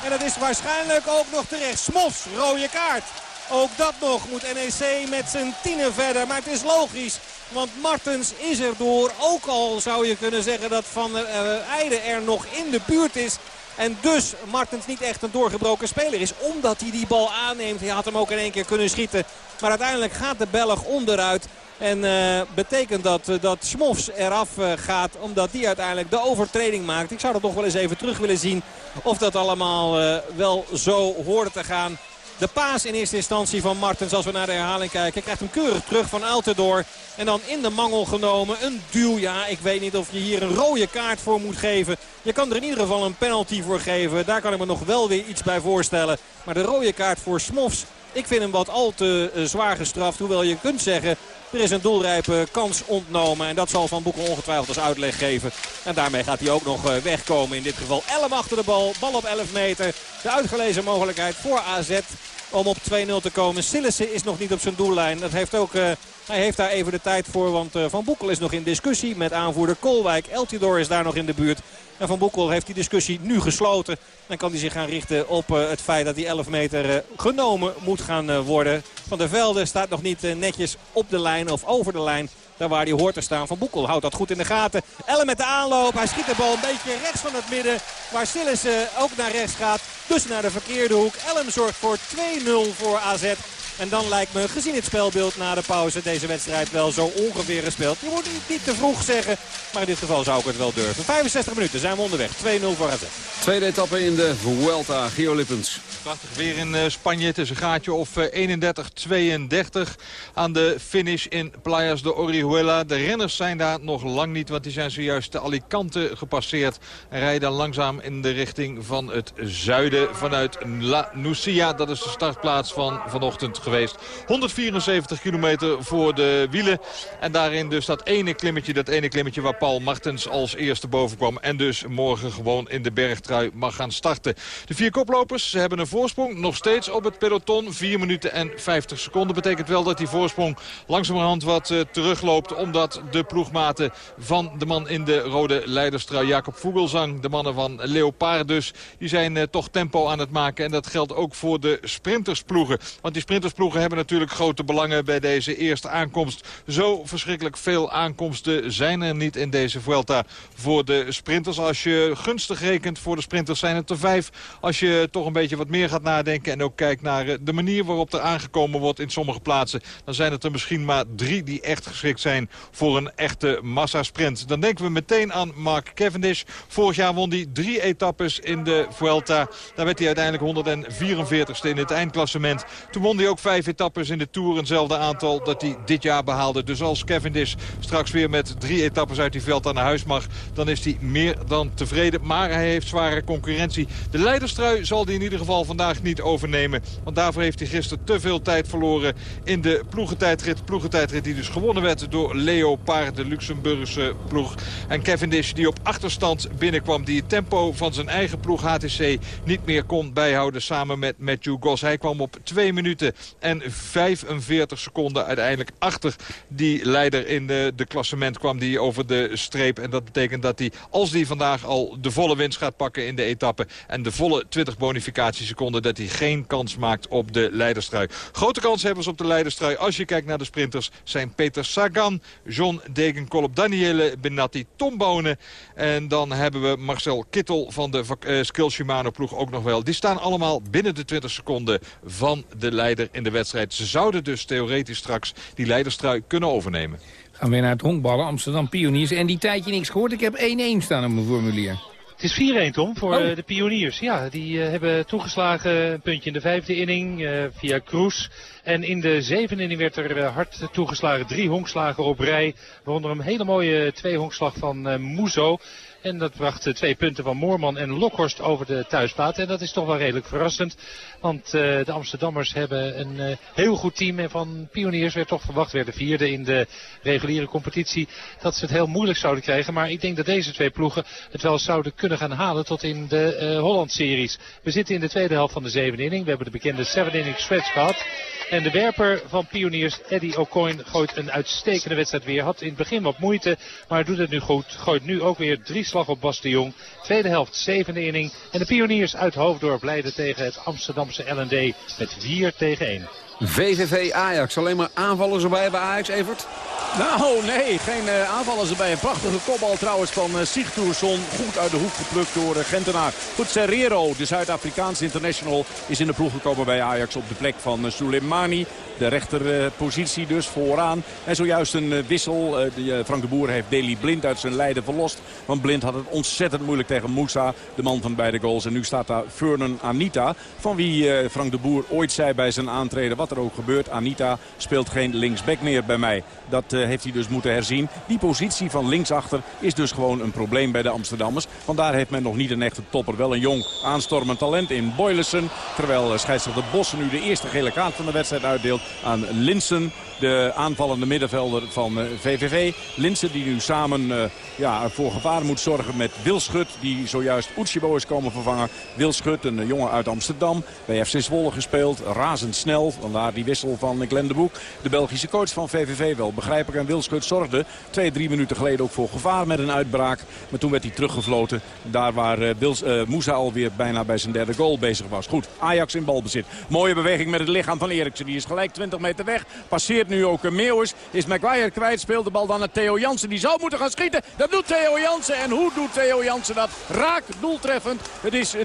En dat is waarschijnlijk ook nog terecht. Smofs, rode kaart. Ook dat nog moet NEC met zijn tienen verder. Maar het is logisch. Want Martens is er door. Ook al zou je kunnen zeggen dat Van uh, Eijden er nog in de buurt is. En dus Martens niet echt een doorgebroken speler is. Omdat hij die bal aanneemt. Hij had hem ook in één keer kunnen schieten. Maar uiteindelijk gaat de Belg onderuit. En uh, betekent dat uh, dat Schmofs eraf gaat. Omdat die uiteindelijk de overtreding maakt. Ik zou dat nog wel eens even terug willen zien. Of dat allemaal wel zo hoorde te gaan. De paas in eerste instantie van Martens als we naar de herhaling kijken. Krijgt hem keurig terug van Altidor. En dan in de mangel genomen. Een duw. Ja, ik weet niet of je hier een rode kaart voor moet geven. Je kan er in ieder geval een penalty voor geven. Daar kan ik me nog wel weer iets bij voorstellen. Maar de rode kaart voor Smofs Ik vind hem wat al te uh, zwaar gestraft. Hoewel je kunt zeggen, er is een doelrijpe kans ontnomen. En dat zal Van Boekel ongetwijfeld als uitleg geven. En daarmee gaat hij ook nog uh, wegkomen. In dit geval Elm achter de bal. Bal op 11 meter. De uitgelezen mogelijkheid voor AZ om op 2-0 te komen. Sillissen is nog niet op zijn doellijn. Dat heeft ook, uh, hij heeft daar even de tijd voor. Want uh, Van Boekel is nog in discussie met aanvoerder Kolwijk. Eltidoor is daar nog in de buurt. En Van Boekel heeft die discussie nu gesloten. Dan kan hij zich gaan richten op uh, het feit dat die 11 meter genomen moet gaan worden. Van der Velde staat nog niet netjes op de lijn of over de lijn. Daar waar hij hoort te staan. Van Boekel houdt dat goed in de gaten. Ellen met de aanloop. Hij schiet de bal een beetje rechts van het midden. Waar Sillissen ook naar rechts gaat. Dus naar de verkeerde hoek. Ellen zorgt voor 2-0 voor AZ. En dan lijkt me, gezien het spelbeeld na de pauze, deze wedstrijd wel zo ongeveer gespeeld. Je moet niet, niet te vroeg zeggen, maar in dit geval zou ik het wel durven. 65 minuten zijn we onderweg. 2-0 voor AZ. Tweede etappe in de Vuelta. Gio Lippens. Prachtig weer in uh, Spanje. Het is een gaatje of uh, 31-32 aan de finish in Playas de Orihuela. De renners zijn daar nog lang niet, want die zijn zojuist de Alicante gepasseerd. En rijden langzaam in de richting van het zuiden vanuit La Nucia. Dat is de startplaats van vanochtend geweest. 174 kilometer voor de wielen. En daarin dus dat ene klimmetje, dat ene klimmetje waar Paul Martens als eerste boven kwam. En dus morgen gewoon in de bergtrui mag gaan starten. De vier koplopers, ze hebben een voorsprong nog steeds op het peloton. 4 minuten en 50 seconden betekent wel dat die voorsprong langzamerhand wat uh, terugloopt. Omdat de ploegmaten van de man in de rode leiderstrui Jacob Vogelsang, de mannen van Leopard dus, die zijn uh, toch tempo aan het maken. En dat geldt ook voor de sprintersploegen. Want die sprintersploegen hebben natuurlijk grote belangen bij deze eerste aankomst. Zo verschrikkelijk veel aankomsten zijn er niet in deze Vuelta voor de sprinters. Als je gunstig rekent voor de sprinters zijn het er vijf. Als je toch een beetje wat meer gaat nadenken en ook kijkt naar eh, de manier waarop er aangekomen wordt in sommige plaatsen. Dan zijn het er misschien maar drie die echt geschikt zijn voor een echte massasprint. Dan denken we meteen aan Mark Cavendish. Vorig jaar won hij drie etappes in de Vuelta. Daar werd hij uiteindelijk 144ste in het eindklassement. Toen won hij ook vijf etappes in de Tour. Eenzelfde aantal dat hij dit jaar behaalde. Dus als Cavendish straks weer met drie etappes uit die veld aan naar huis mag... dan is hij meer dan tevreden. Maar hij heeft zware concurrentie. De leiderstrui zal hij in ieder geval vandaag niet overnemen. Want daarvoor heeft hij gisteren te veel tijd verloren in de ploegentijdrit. Ploegentijdrit die dus gewonnen werd door Leopard, de Luxemburgse ploeg. En Cavendish die op achterstand binnenkwam. Die het tempo van zijn eigen ploeg HTC niet meer kon bijhouden samen met Matthew Goss. Hij kwam op 2 minuten en 45 seconden uiteindelijk achter die leider in de, de klassement kwam die over de streep. En dat betekent dat hij, als hij vandaag al de volle winst gaat pakken in de etappe... en de volle 20 bonificatieseconden, dat hij geen kans maakt op de leiderstrui. Grote kanshebbers op de leiderstrui, als je kijkt naar de sprinters... zijn Peter Sagan, John Degenkolb, Daniele Benatti, Tom Bonen... en dan hebben we Marcel Kittel van de uh, Skill Shimano ploeg ook nog wel. Die staan allemaal binnen de 20 seconden van de leider in de wedstrijd. Ze zouden dus theoretisch straks die leiderstrui kunnen overnemen. Gaan we weer naar het honkballen, Amsterdam Pioniers. En die tijdje niks gehoord. Ik heb 1-1 staan op mijn formulier. Het is 4-1 Tom voor oh. de pioniers. Ja, die uh, hebben toegeslagen een puntje in de vijfde inning uh, via Kroes. En in de zevende inning werd er uh, hard toegeslagen. Drie honkslagen op rij. Waaronder een hele mooie twee honkslag van Muzo. En dat bracht twee punten van Moorman en Lokhorst over de thuisplaat. En dat is toch wel redelijk verrassend. Want uh, de Amsterdammers hebben een uh, heel goed team. En van Pioniers werd toch verwacht, werden vierde in de reguliere competitie. Dat ze het heel moeilijk zouden krijgen. Maar ik denk dat deze twee ploegen het wel zouden kunnen gaan halen tot in de uh, Holland-series. We zitten in de tweede helft van de zevende inning. We hebben de bekende seven inning stretch gehad. En de werper van Pioniers, Eddie O'Coin, gooit een uitstekende wedstrijd weer. Had in het begin wat moeite, maar doet het nu goed. Gooit nu ook weer drie slag op Bas de Jong. Tweede helft, zevende inning. En de Pioniers uit Hoofddorp leiden tegen het Amsterdamse LND met 4 tegen 1. VVV Ajax, alleen maar aanvallers erbij bij Ajax, Evert? Nou, nee, geen uh, aanvallers erbij. Een prachtige kopbal trouwens van uh. Goed uit de hoek geplukt door de Gentenaar. Goed, Serrero, de Zuid-Afrikaanse international, is in de ploeg gekomen bij Ajax op de plek van uh, Soleimani. De rechterpositie dus vooraan. En zojuist een wissel. Frank de Boer heeft Deli Blind uit zijn lijden verlost. Want Blind had het ontzettend moeilijk tegen Moussa, de man van beide goals. En nu staat daar Vernon Anita, van wie Frank de Boer ooit zei bij zijn aantreden... wat er ook gebeurt, Anita speelt geen linksback meer bij mij. Dat heeft hij dus moeten herzien. Die positie van linksachter is dus gewoon een probleem bij de Amsterdammers. Vandaar heeft men nog niet een echte topper. Wel een jong aanstormend talent in Boylissen. Terwijl scheidsrechter Bossen nu de eerste gele kaart van de wedstrijd uitdeelt aan Linsen de aanvallende middenvelder van VVV. Linsen die nu samen ja, voor gevaar moet zorgen met Wilschut. Die zojuist Uchibo is komen vervangen. Wilschut, een jongen uit Amsterdam. Bij FC Zwolle gespeeld. Razendsnel. Die wissel van Glenn de Boek. De Belgische coach van VVV wel begrijpelijk. En Wilschut zorgde twee, drie minuten geleden ook voor gevaar met een uitbraak. Maar toen werd hij teruggefloten. Daar waar uh, alweer bijna bij zijn derde goal bezig was. Goed, Ajax in balbezit. Mooie beweging met het lichaam van Eriksen. Die is gelijk 20 meter weg. Passeert nu ook Meeuwis. Is Maguire kwijt. Speelt de bal dan naar Theo Jansen. Die zou moeten gaan schieten. Dat doet Theo Jansen. En hoe doet Theo Jansen dat? Raak doeltreffend. Het is 2-1.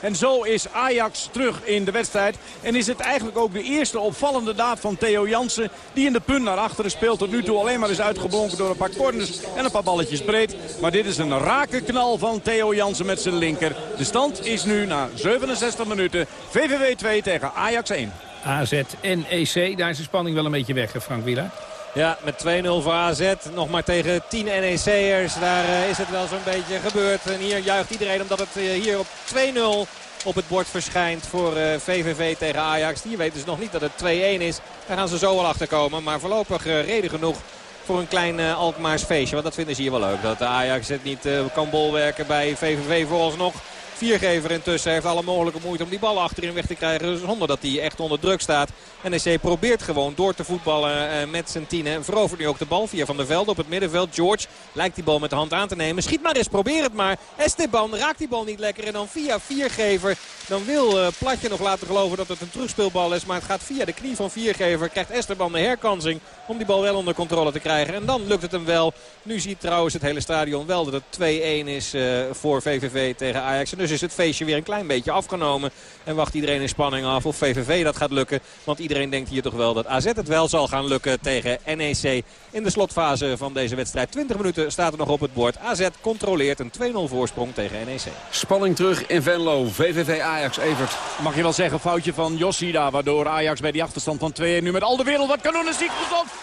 En zo is Ajax terug in de wedstrijd. En is het eigenlijk ook de eerste opvallende daad van Theo Jansen. Die in de punt naar achteren speelt. Tot nu toe alleen maar is uitgeblonken door een paar corners en een paar balletjes breed. Maar dit is een rake knal van Theo Jansen met zijn linker. De stand is nu na 67 minuten VVV 2 tegen Ajax 1. AZ en EC, daar is de spanning wel een beetje weg, Frank Wieler. Ja, met 2-0 voor AZ. Nog maar tegen 10 NEC'ers. Daar uh, is het wel zo'n beetje gebeurd. En hier juicht iedereen omdat het uh, hier op 2-0 op het bord verschijnt voor uh, VVV tegen Ajax. Die weten dus nog niet dat het 2-1 is. Daar gaan ze zo wel achter komen. Maar voorlopig reden genoeg voor een klein Alkmaars feestje. Want dat vinden ze hier wel leuk. Dat Ajax het niet kan bolwerken bij VVV vooralsnog. Viergever intussen heeft alle mogelijke moeite om die bal achterin weg te krijgen. Zonder dat hij echt onder druk staat. NEC probeert gewoon door te voetballen eh, met zijn tienen. En verovert nu ook de bal via Van der Velde op het middenveld. George lijkt die bal met de hand aan te nemen. Schiet maar eens, probeer het maar. Esteban raakt die bal niet lekker. En dan via Viergever. Dan wil uh, Platje nog laten geloven dat het een terugspeelbal is. Maar het gaat via de knie van Viergever. Krijgt Esteban de herkansing om die bal wel onder controle te krijgen. En dan lukt het hem wel. Nu ziet trouwens het hele stadion wel dat het 2-1 is uh, voor VVV tegen Ajax. En dus is het feestje weer een klein beetje afgenomen. En wacht iedereen in spanning af of VVV dat gaat lukken. Want iedereen denkt hier toch wel dat AZ het wel zal gaan lukken tegen NEC. In de slotfase van deze wedstrijd. 20 minuten staat er nog op het bord. AZ controleert een 2-0 voorsprong tegen NEC. Spanning terug in Venlo. VVV Ajax Evert. Mag je wel zeggen, foutje van Yoshida. Waardoor Ajax bij die achterstand van 2-1 nu met al de wereld wat kanonnen ziet.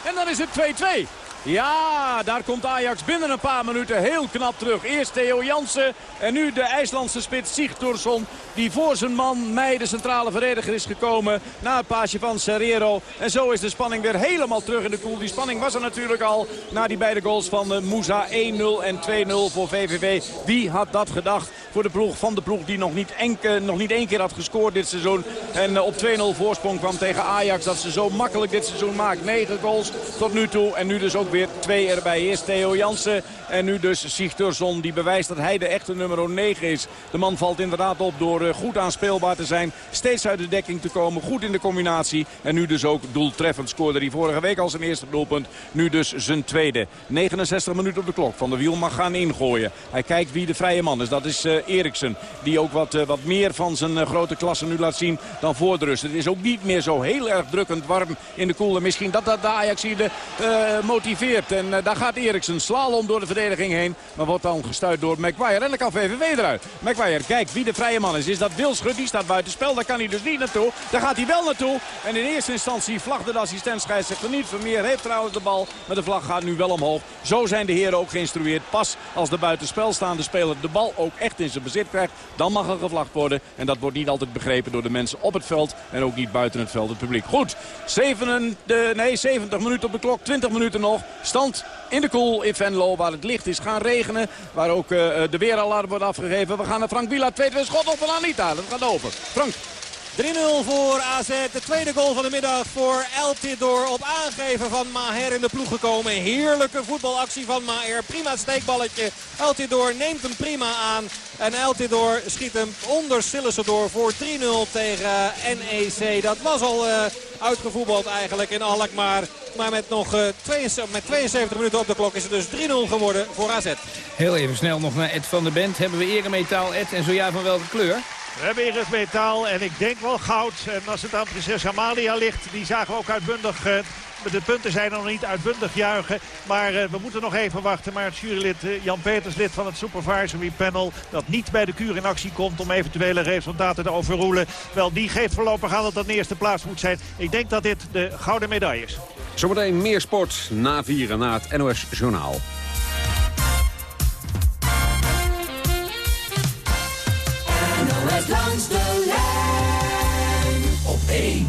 En dan is het 2-2. Ja, daar komt Ajax binnen een paar minuten heel knap terug. Eerst Theo Jansen en nu de IJslandse spits Sigthorsson. Die voor zijn man Meij, de centrale verdediger, is gekomen. Na het paasje van Serrero. En zo is de spanning weer helemaal terug in de koel. Die spanning was er natuurlijk al na die beide goals van uh, Moussa. 1-0 en 2-0 voor VVV. Wie had dat gedacht voor de ploeg van de ploeg die nog niet, enke, nog niet één keer had gescoord dit seizoen. En uh, op 2-0 voorsprong kwam tegen Ajax. Dat ze zo makkelijk dit seizoen maakt. 9 goals tot nu toe. En nu dus ook weer twee erbij. Eerst Theo Jansen en nu dus Sigthursson die bewijst dat hij de echte nummer 9 is. De man valt inderdaad op door uh, goed aanspeelbaar te zijn. Steeds uit de dekking te komen. Goed in de combinatie. En nu dus ook doeltreffend scoorde hij vorige week al zijn eerste doelpunt. Nu dus zijn tweede. 69 minuten op de klok. Van de Wiel mag gaan ingooien. Hij kijkt wie de vrije man is. Dat is uh, Eriksen. Die ook wat, uh, wat meer van zijn grote klasse nu laat zien dan voor de rust. Het is ook niet meer zo heel erg drukkend warm in de koel. En misschien dat dat de Ajax hier motiveert. En daar gaat Eriksen slalom door de verdediging heen. Maar wordt dan gestuurd door McGuire. En dan kan VVV eruit. McGuire, kijk wie de vrije man is. Is dat Wilschut? Die staat buiten spel. Daar kan hij dus niet naartoe. Daar gaat hij wel naartoe. En in eerste instantie vlagde de assistent scheidsrechter niet. Vermeer heeft trouwens de bal. Maar de vlag gaat nu wel omhoog. Zo zijn de heren ook geïnstrueerd. Pas als de buitenspel staande speler de bal ook echt in zijn bezit krijgt. Dan mag er gevlagd worden. En dat wordt niet altijd begrepen door de mensen op het veld. En ook niet buiten het veld, het publiek. Goed, 7, de, nee, 70 minuten op de klok. 20 minuten nog. Stand in de koel in Venlo waar het licht is gaan regenen. Waar ook uh, de weeralarm wordt afgegeven. We gaan naar Frank Wieland. Tweede schot op van Anita. Dat gaat over. Frank. 3-0 voor AZ. De tweede goal van de middag voor El Tidor. Op aangeven van Maher in de ploeg gekomen. Heerlijke voetbalactie van Maher. Prima steekballetje. El Tidor neemt hem prima aan. En El Tidor schiet hem onder Sillissen voor 3-0 tegen NEC. Dat was al uh, uitgevoetbald eigenlijk in Alkmaar. Maar met nog uh, 72, met 72 minuten op de klok is het dus 3-0 geworden voor AZ. Heel even snel nog naar Ed van der Bent. Hebben we eremetaal, Ed? En zo ja, van welke kleur? We hebben hier het metaal en ik denk wel goud. En als het aan prinses Amalia ligt, die zagen we ook uitbundig uh, de punten zijn nog niet uitbundig juichen. Maar we moeten nog even wachten. Maar het jurylid Jan Peters, lid van het Supervisory Panel... dat niet bij de kuur in actie komt om eventuele resultaten te overroelen... wel, die geeft voorlopig aan dat dat de eerste plaats moet zijn. Ik denk dat dit de gouden medaille is. Zometeen meer sport na vieren na het NOS Journaal. NOS langs de lijn op 1.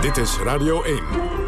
Dit is Radio 1.